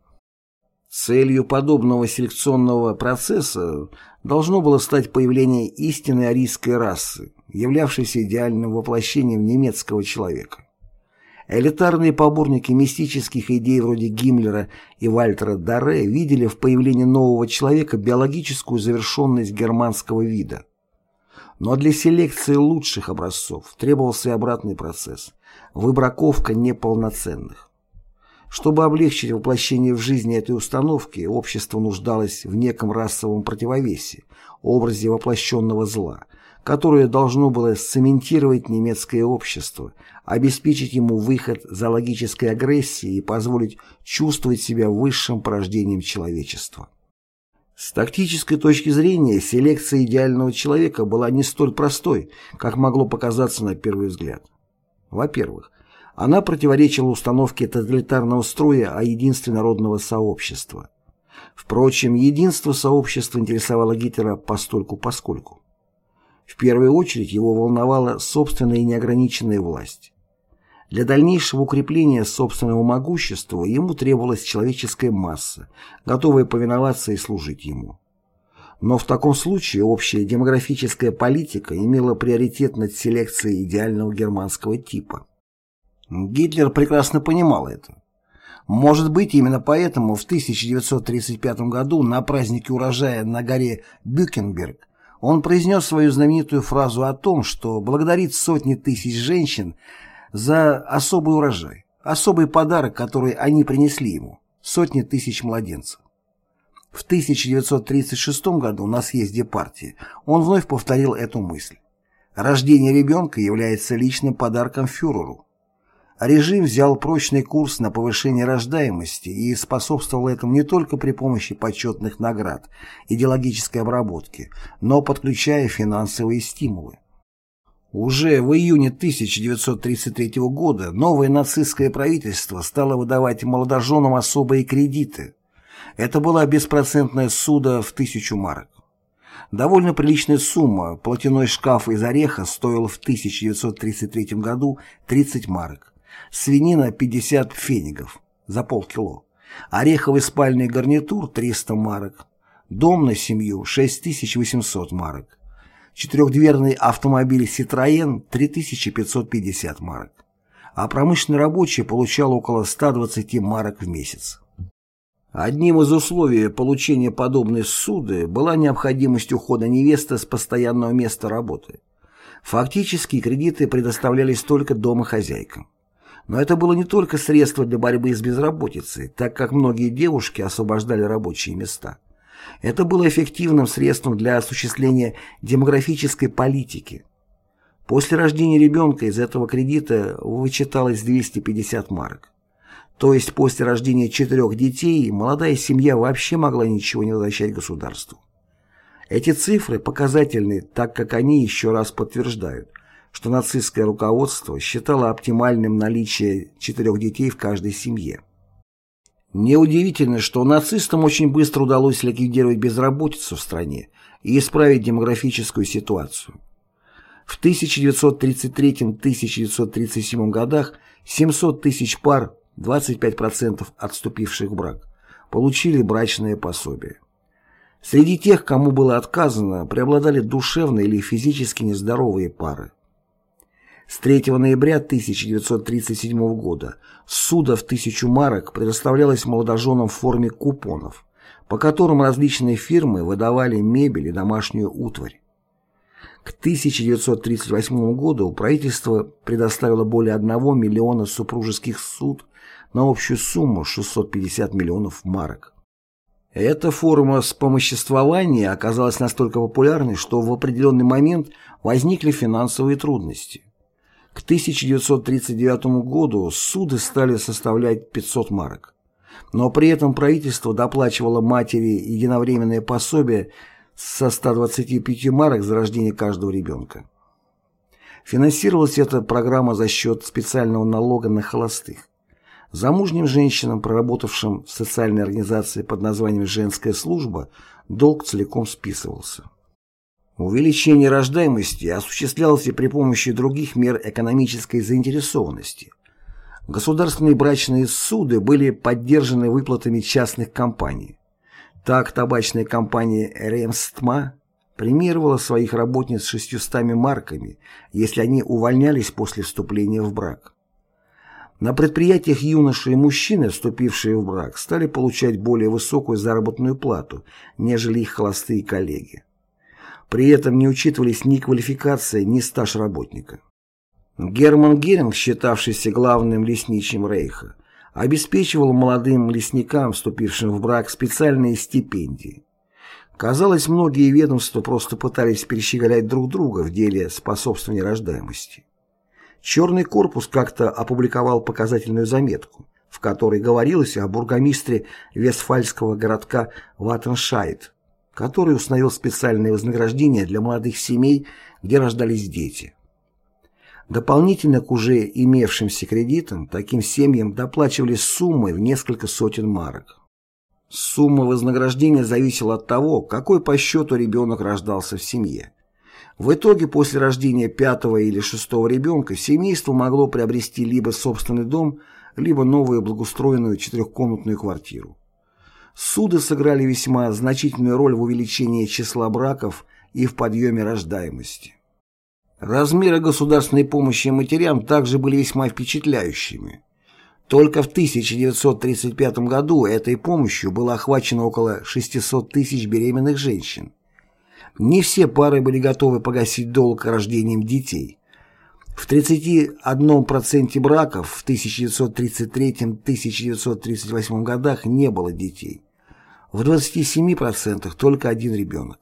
Целью подобного селекционного процесса должно было стать появление истинной арийской расы, являвшейся идеальным воплощением немецкого человека. Элитарные поборники мистических идей вроде Гиммлера и Вальтера Дарре видели в появлении нового человека биологическую завершенность германского вида. Но для селекции лучших образцов требовался и обратный процесс – выбраковка неполноценных. Чтобы облегчить воплощение в жизни этой установки, общество нуждалось в неком расовом противовесе, образе воплощенного зла, которое должно было сцементировать немецкое общество, обеспечить ему выход зоологической агрессии и позволить чувствовать себя высшим порождением человечества. С тактической точки зрения селекция идеального человека была не столь простой, как могло показаться на первый взгляд. Во-первых, она противоречила установке тоталитарного строя о единстве народного сообщества. Впрочем, единство сообщества интересовало Гитлера постольку-поскольку. В первую очередь его волновала собственная неограниченная власть. Для дальнейшего укрепления собственного могущества ему требовалась человеческая масса, готовая повиноваться и служить ему. Но в таком случае общая демографическая политика имела приоритет над селекцией идеального германского типа. Гитлер прекрасно понимал это. Может быть, именно поэтому в 1935 году на празднике урожая на горе Бюкенберг он произнес свою знаменитую фразу о том, что благодарит сотни тысяч женщин за особый урожай, особый подарок, который они принесли ему, сотни тысяч младенцев. В 1936 году на съезде партии он вновь повторил эту мысль. Рождение ребенка является личным подарком фюреру. Режим взял прочный курс на повышение рождаемости и способствовал этому не только при помощи почетных наград, идеологической обработки, но подключая финансовые стимулы. Уже в июне 1933 года новое нацистское правительство стало выдавать молодоженам особые кредиты. Это была беспроцентная суда в тысячу марок. Довольно приличная сумма, платяной шкаф из ореха стоил в 1933 году 30 марок. Свинина 50 фенигов за полкило, ореховый спальный гарнитур 300 марок, дом на семью 6800 марок, четырехдверный автомобиль Citroën 3550 марок, а промышленный рабочий получал около 120 марок в месяц. Одним из условий получения подобной суды была необходимость ухода невесты с постоянного места работы. Фактически кредиты предоставлялись только домохозяйкам. Но это было не только средство для борьбы с безработицей, так как многие девушки освобождали рабочие места. Это было эффективным средством для осуществления демографической политики. После рождения ребенка из этого кредита вычиталось 250 марок. То есть после рождения четырех детей молодая семья вообще могла ничего не возвращать государству. Эти цифры показательны, так как они еще раз подтверждают, что нацистское руководство считало оптимальным наличие четырех детей в каждой семье. Неудивительно, что нацистам очень быстро удалось ликвидировать безработицу в стране и исправить демографическую ситуацию. В 1933-1937 годах 700 тысяч пар, 25% отступивших в брак, получили брачное пособие. Среди тех, кому было отказано, преобладали душевно или физически нездоровые пары. С 3 ноября 1937 года суда в тысячу марок предоставлялось молодоженам в форме купонов, по которым различные фирмы выдавали мебель и домашнюю утварь. К 1938 году правительство предоставило более 1 миллиона супружеских суд на общую сумму 650 миллионов марок. Эта форма вспомоществования оказалась настолько популярной, что в определенный момент возникли финансовые трудности. К 1939 году суды стали составлять 500 марок. Но при этом правительство доплачивало матери единовременное пособие со 125 марок за рождение каждого ребенка. Финансировалась эта программа за счет специального налога на холостых. Замужним женщинам, проработавшим в социальной организации под названием «Женская служба», долг целиком списывался. Увеличение рождаемости осуществлялось и при помощи других мер экономической заинтересованности. Государственные брачные суды были поддержаны выплатами частных компаний. Так табачная компания «Ремстма» премировала своих работниц 600 марками, если они увольнялись после вступления в брак. На предприятиях юноши и мужчины, вступившие в брак, стали получать более высокую заработную плату, нежели их холостые коллеги. При этом не учитывались ни квалификация, ни стаж работника. Герман Геринг, считавшийся главным лесничим Рейха, обеспечивал молодым лесникам, вступившим в брак, специальные стипендии. Казалось, многие ведомства просто пытались перещеголять друг друга в деле способствования рождаемости. Черный корпус как-то опубликовал показательную заметку, в которой говорилось о бургомистре Вестфальского городка Ваттеншайд, который установил специальные вознаграждения для молодых семей, где рождались дети. Дополнительно к уже имевшимся кредитам, таким семьям доплачивались суммы в несколько сотен марок. Сумма вознаграждения зависела от того, какой по счету ребенок рождался в семье. В итоге после рождения пятого или шестого ребенка семейство могло приобрести либо собственный дом, либо новую благоустроенную четырехкомнатную квартиру. Суды сыграли весьма значительную роль в увеличении числа браков и в подъеме рождаемости. Размеры государственной помощи матерям также были весьма впечатляющими. Только в 1935 году этой помощью было охвачено около 600 тысяч беременных женщин. Не все пары были готовы погасить долг рождением детей. В 31% браков в 1933-1938 годах не было детей. В 27% только один ребенок.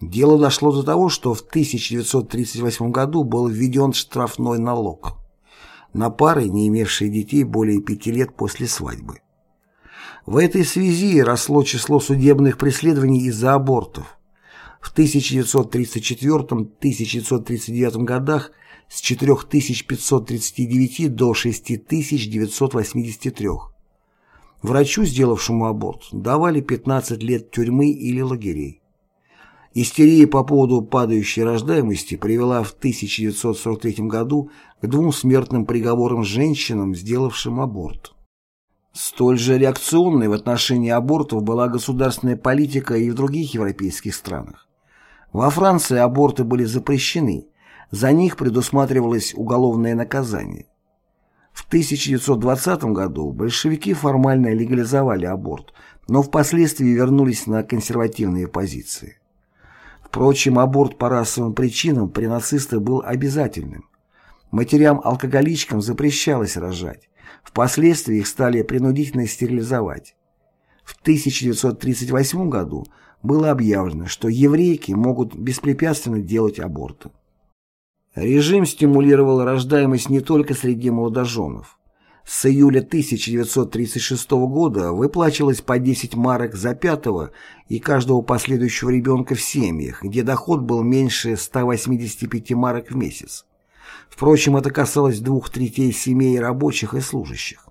Дело дошло до того, что в 1938 году был введен штрафной налог на пары, не имевшие детей более пяти лет после свадьбы. В этой связи росло число судебных преследований из-за абортов. В 1934-1939 годах с 4539 до 6983. Врачу, сделавшему аборт, давали 15 лет тюрьмы или лагерей. Истерия по поводу падающей рождаемости привела в 1943 году к двум смертным приговорам женщинам, сделавшим аборт. Столь же реакционной в отношении абортов была государственная политика и в других европейских странах. Во Франции аборты были запрещены, за них предусматривалось уголовное наказание. В 1920 году большевики формально легализовали аборт, но впоследствии вернулись на консервативные позиции. Впрочем, аборт по расовым причинам при нацистах был обязательным. Матерям-алкоголичкам запрещалось рожать. Впоследствии их стали принудительно стерилизовать. В 1938 году было объявлено, что еврейки могут беспрепятственно делать аборты. Режим стимулировал рождаемость не только среди молодоженов. С июля 1936 года выплачивалось по 10 марок за пятого и каждого последующего ребенка в семьях, где доход был меньше 185 марок в месяц. Впрочем, это касалось двух третей семей рабочих и служащих.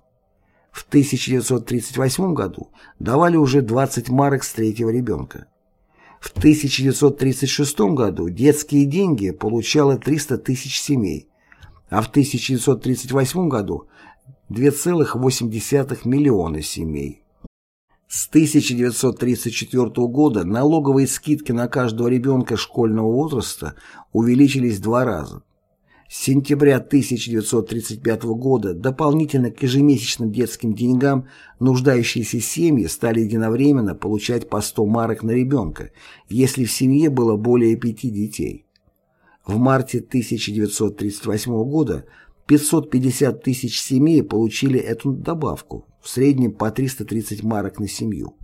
В 1938 году давали уже 20 марок с третьего ребенка. В 1936 году детские деньги получало 300 тысяч семей, а в 1938 году 2,8 миллиона семей. С 1934 года налоговые скидки на каждого ребенка школьного возраста увеличились два раза. С сентября 1935 года дополнительно к ежемесячным детским деньгам нуждающиеся семьи стали единовременно получать по 100 марок на ребенка, если в семье было более пяти детей. В марте 1938 года 550 тысяч семей получили эту добавку, в среднем по 330 марок на семью.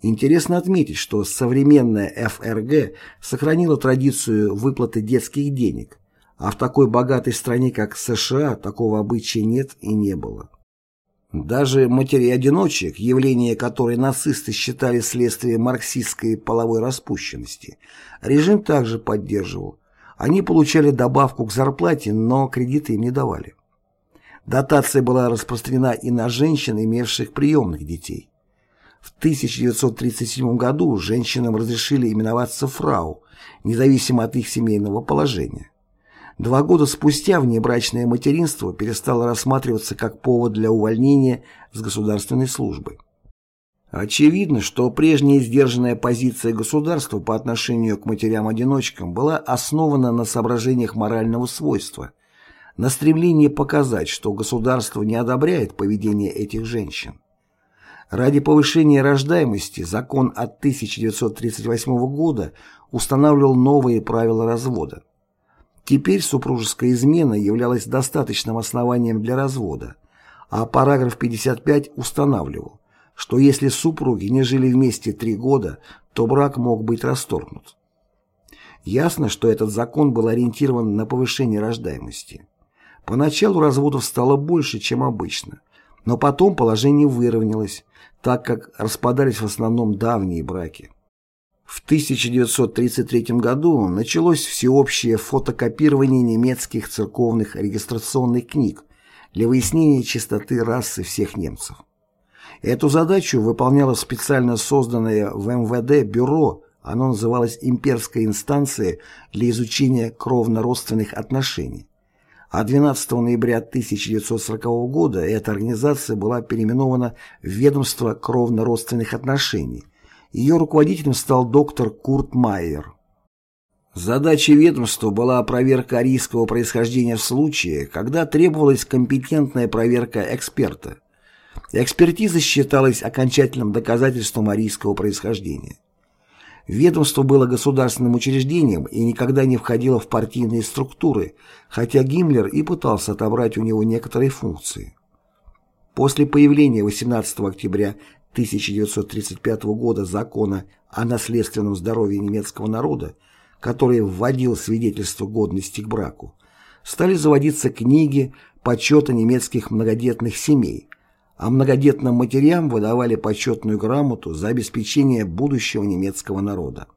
Интересно отметить, что современная ФРГ сохранила традицию выплаты детских денег, а в такой богатой стране, как США, такого обычая нет и не было. Даже матери-одиночек, явление которое нацисты считали следствием марксистской половой распущенности, режим также поддерживал, они получали добавку к зарплате, но кредиты им не давали. Дотация была распространена и на женщин, имевших приемных детей. В 1937 году женщинам разрешили именоваться фрау, независимо от их семейного положения. Два года спустя внебрачное материнство перестало рассматриваться как повод для увольнения с государственной службы. Очевидно, что прежняя сдержанная позиция государства по отношению к матерям-одиночкам была основана на соображениях морального свойства, на стремлении показать, что государство не одобряет поведение этих женщин. Ради повышения рождаемости закон от 1938 года устанавливал новые правила развода. Теперь супружеская измена являлась достаточным основанием для развода, а параграф 55 устанавливал, что если супруги не жили вместе три года, то брак мог быть расторгнут. Ясно, что этот закон был ориентирован на повышение рождаемости. Поначалу разводов стало больше, чем обычно, но потом положение выровнялось, так как распадались в основном давние браки. В 1933 году началось всеобщее фотокопирование немецких церковных регистрационных книг для выяснения чистоты расы всех немцев. Эту задачу выполняло специально созданное в МВД бюро, оно называлось «Имперская инстанция для изучения кровно-родственных отношений». А 12 ноября 1940 года эта организация была переименована в Ведомство кровно-родственных отношений – ее руководителем стал доктор Курт Майер. Задачей ведомства была проверка арийского происхождения в случае, когда требовалась компетентная проверка эксперта. Экспертиза считалась окончательным доказательством арийского происхождения. Ведомство было государственным учреждением и никогда не входило в партийные структуры, хотя Гиммлер и пытался отобрать у него некоторые функции. После появления 18 октября 1935 года закона о наследственном здоровье немецкого народа, который вводил свидетельство годности к браку, стали заводиться книги почета немецких многодетных семей, а многодетным матерям выдавали почетную грамоту за обеспечение будущего немецкого народа.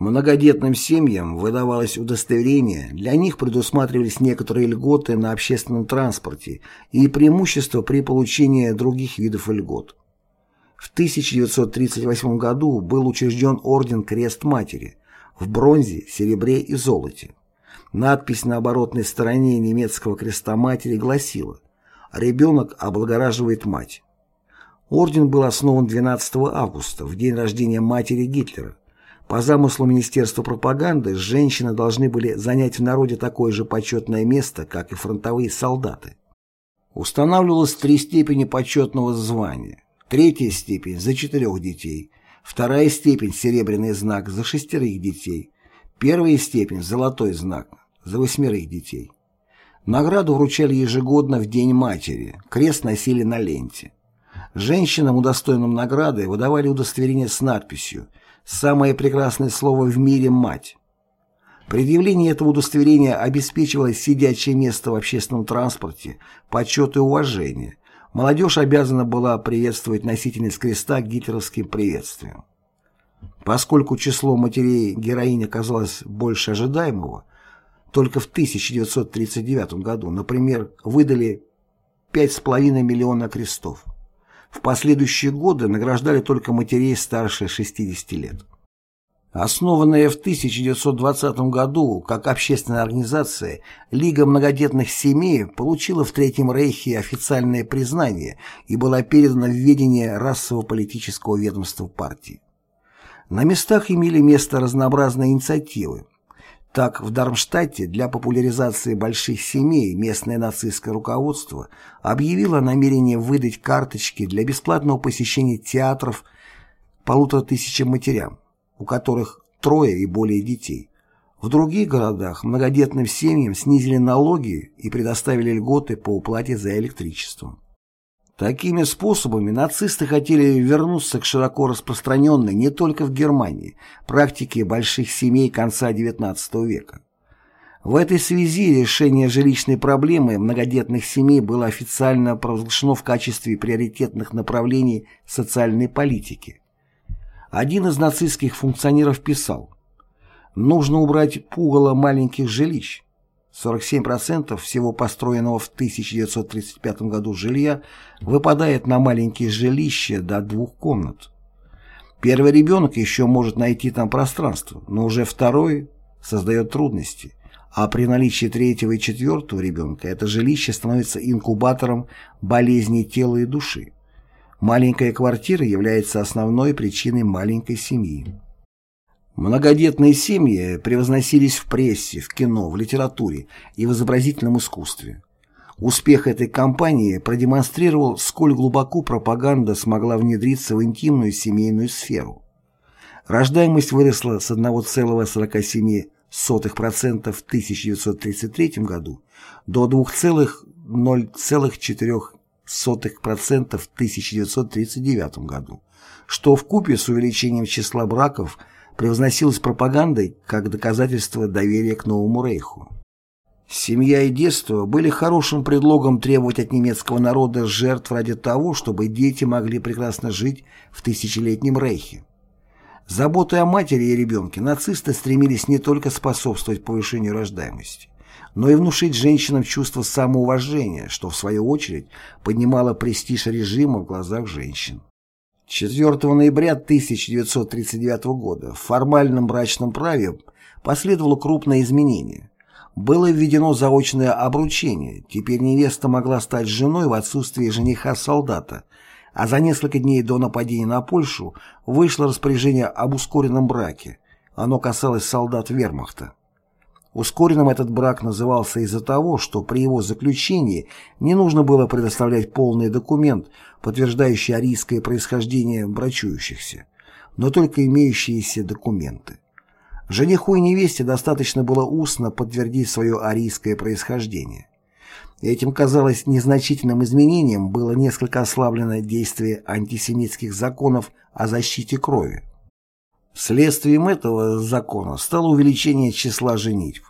Многодетным семьям выдавалось удостоверение, для них предусматривались некоторые льготы на общественном транспорте и преимущества при получении других видов льгот. В 1938 году был учрежден орден Крест Матери в бронзе, серебре и золоте. Надпись на оборотной стороне немецкого креста матери гласила «Ребенок облагораживает мать». Орден был основан 12 августа, в день рождения матери Гитлера. По замыслу Министерства пропаганды, женщины должны были занять в народе такое же почетное место, как и фронтовые солдаты. Устанавливалось три степени почетного звания Третья степень за четырех детей. Вторая степень серебряный знак за шестерых детей. Первая степень золотой знак за восьмерых детей. Награду вручали ежегодно в День матери, крест носили на ленте. Женщинам, удостоенным награды, выдавали удостоверение с надписью «Самое прекрасное слово в мире – мать». Предъявление этого удостоверения обеспечивало сидячее место в общественном транспорте, почет и уважение, молодежь обязана была приветствовать носительниц креста гитлеровским приветствием. Поскольку число матерей героинь оказалось больше ожидаемого, только в 1939 году, например, выдали 5,5 миллиона крестов. В последующие годы награждали только матерей старше 60 лет. Основанная в 1920 году как общественная организация, Лига многодетных семей получила в Третьем Рейхе официальное признание и была передана в ведение расово-политического ведомства партии. На местах имели место разнообразные инициативы. Так, в Дармштадте для популяризации больших семей местное нацистское руководство объявило намерение выдать карточки для бесплатного посещения театров полутора тысячам матерям у которых трое и более детей. В других городах многодетным семьям снизили налоги и предоставили льготы по уплате за электричество. Такими способами нацисты хотели вернуться к широко распространенной не только в Германии практике больших семей конца XIX века. В этой связи решение жилищной проблемы многодетных семей было официально провозглашено в качестве приоритетных направлений социальной политики. Один из нацистских функционеров писал «Нужно убрать пугало маленьких жилищ». 47% всего построенного в 1935 году жилья выпадает на маленькие жилища до двух комнат. Первый ребенок еще может найти там пространство, но уже второй создает трудности, а при наличии третьего и четвертого ребенка это жилище становится инкубатором болезней тела и души. Маленькая квартира является основной причиной маленькой семьи. Многодетные семьи превозносились в прессе, в кино, в литературе и в изобразительном искусстве. Успех этой кампании продемонстрировал, сколь глубоко пропаганда смогла внедриться в интимную семейную сферу. Рождаемость выросла с 1,47% в 1933 году до 2,04% в 1939 году, что в купе с увеличением числа браков превозносилось пропагандой как доказательство доверия к новому рейху. Семья и детство были хорошим предлогом требовать от немецкого народа жертв ради того, чтобы дети могли прекрасно жить в тысячелетнем рейхе. Заботой о матери и ребенке нацисты стремились не только способствовать повышению рождаемости, но и внушить женщинам чувство самоуважения, что в свою очередь поднимало престиж режима в глазах женщин. 4 ноября 1939 года в формальном брачном праве последовало крупное изменение. Было введено заочное обручение, теперь невеста могла стать женой в отсутствии жениха-солдата, а за несколько дней до нападения на Польшу вышло распоряжение об ускоренном браке. Оно касалось солдат вермахта. Ускоренным этот брак назывался из-за того, что при его заключении не нужно было предоставлять полный документ, подтверждающий арийское происхождение брачующихся, но только имеющиеся документы. Жениху и невесте достаточно было устно подтвердить свое арийское происхождение. Этим, казалось, незначительным изменением было несколько ослаблено действие антисемитских законов о защите крови. Следствием этого закона стало увеличение числа женитьб.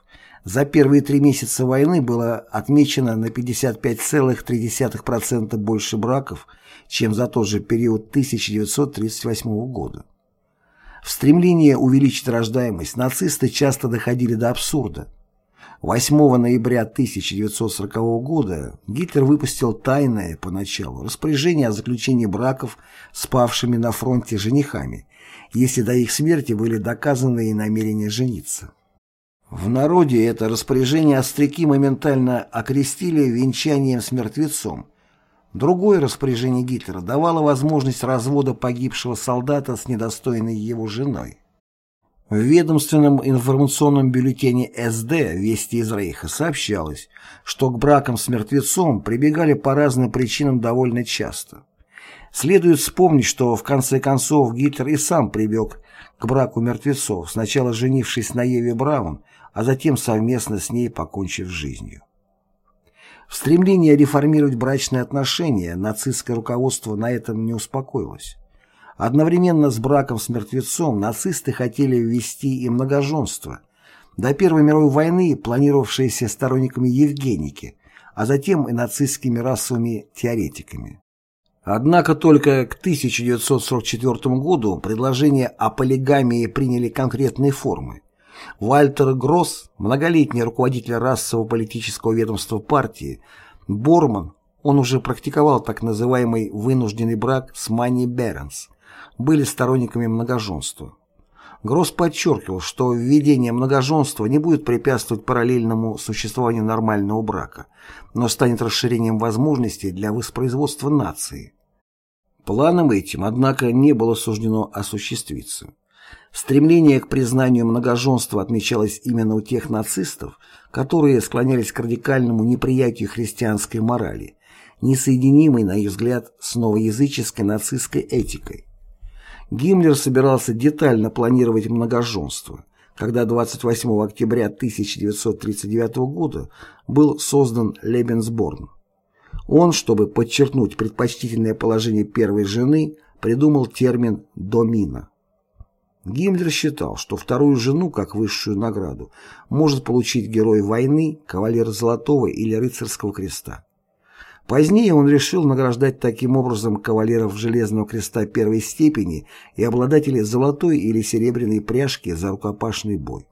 За первые три месяца войны было отмечено на 55,3% больше браков, чем за тот же период 1938 года. В стремлении увеличить рождаемость нацисты часто доходили до абсурда. 8 ноября 1940 года Гитлер выпустил тайное, поначалу, распоряжение о заключении браков с павшими на фронте женихами, если до их смерти были доказаны и намерения жениться. В народе это распоряжение остряки моментально окрестили венчанием с мертвецом. Другое распоряжение Гитлера давало возможность развода погибшего солдата с недостойной его женой. В ведомственном информационном бюллетене СД «Вести из Рейха» сообщалось, что к бракам с мертвецом прибегали по разным причинам довольно часто. Следует вспомнить, что в конце концов Гитлер и сам прибег к браку мертвецов, сначала женившись на Еве Браун, а затем совместно с ней покончив жизнью. В стремлении реформировать брачные отношения нацистское руководство на этом не успокоилось. Одновременно с браком с мертвецом нацисты хотели ввести и многоженство, до Первой мировой войны планировавшееся сторонниками Евгеники, а затем и нацистскими расовыми теоретиками. Однако только к 1944 году предложения о полигамии приняли конкретные формы. Вальтер Гросс, многолетний руководитель расово-политического ведомства партии, Борман, он уже практиковал так называемый вынужденный брак с Манни Бернс, были сторонниками многоженства. Гросс подчеркивал, что введение многоженства не будет препятствовать параллельному существованию нормального брака, но станет расширением возможностей для воспроизводства нации. Планом этим, однако, не было суждено осуществиться. Стремление к признанию многоженства отмечалось именно у тех нацистов, которые склонялись к радикальному неприятию христианской морали, несоединимой, на их взгляд, с новоязыческой нацистской этикой. Гиммлер собирался детально планировать многоженство, когда 28 октября 1939 года был создан Лебенсборн. Он, чтобы подчеркнуть предпочтительное положение первой жены, придумал термин «домина». Гиммлер считал, что вторую жену, как высшую награду, может получить герой войны, кавалер Золотого или Рыцарского креста. Позднее он решил награждать таким образом кавалеров Железного креста первой степени и обладателей золотой или серебряной пряжки за рукопашный бой.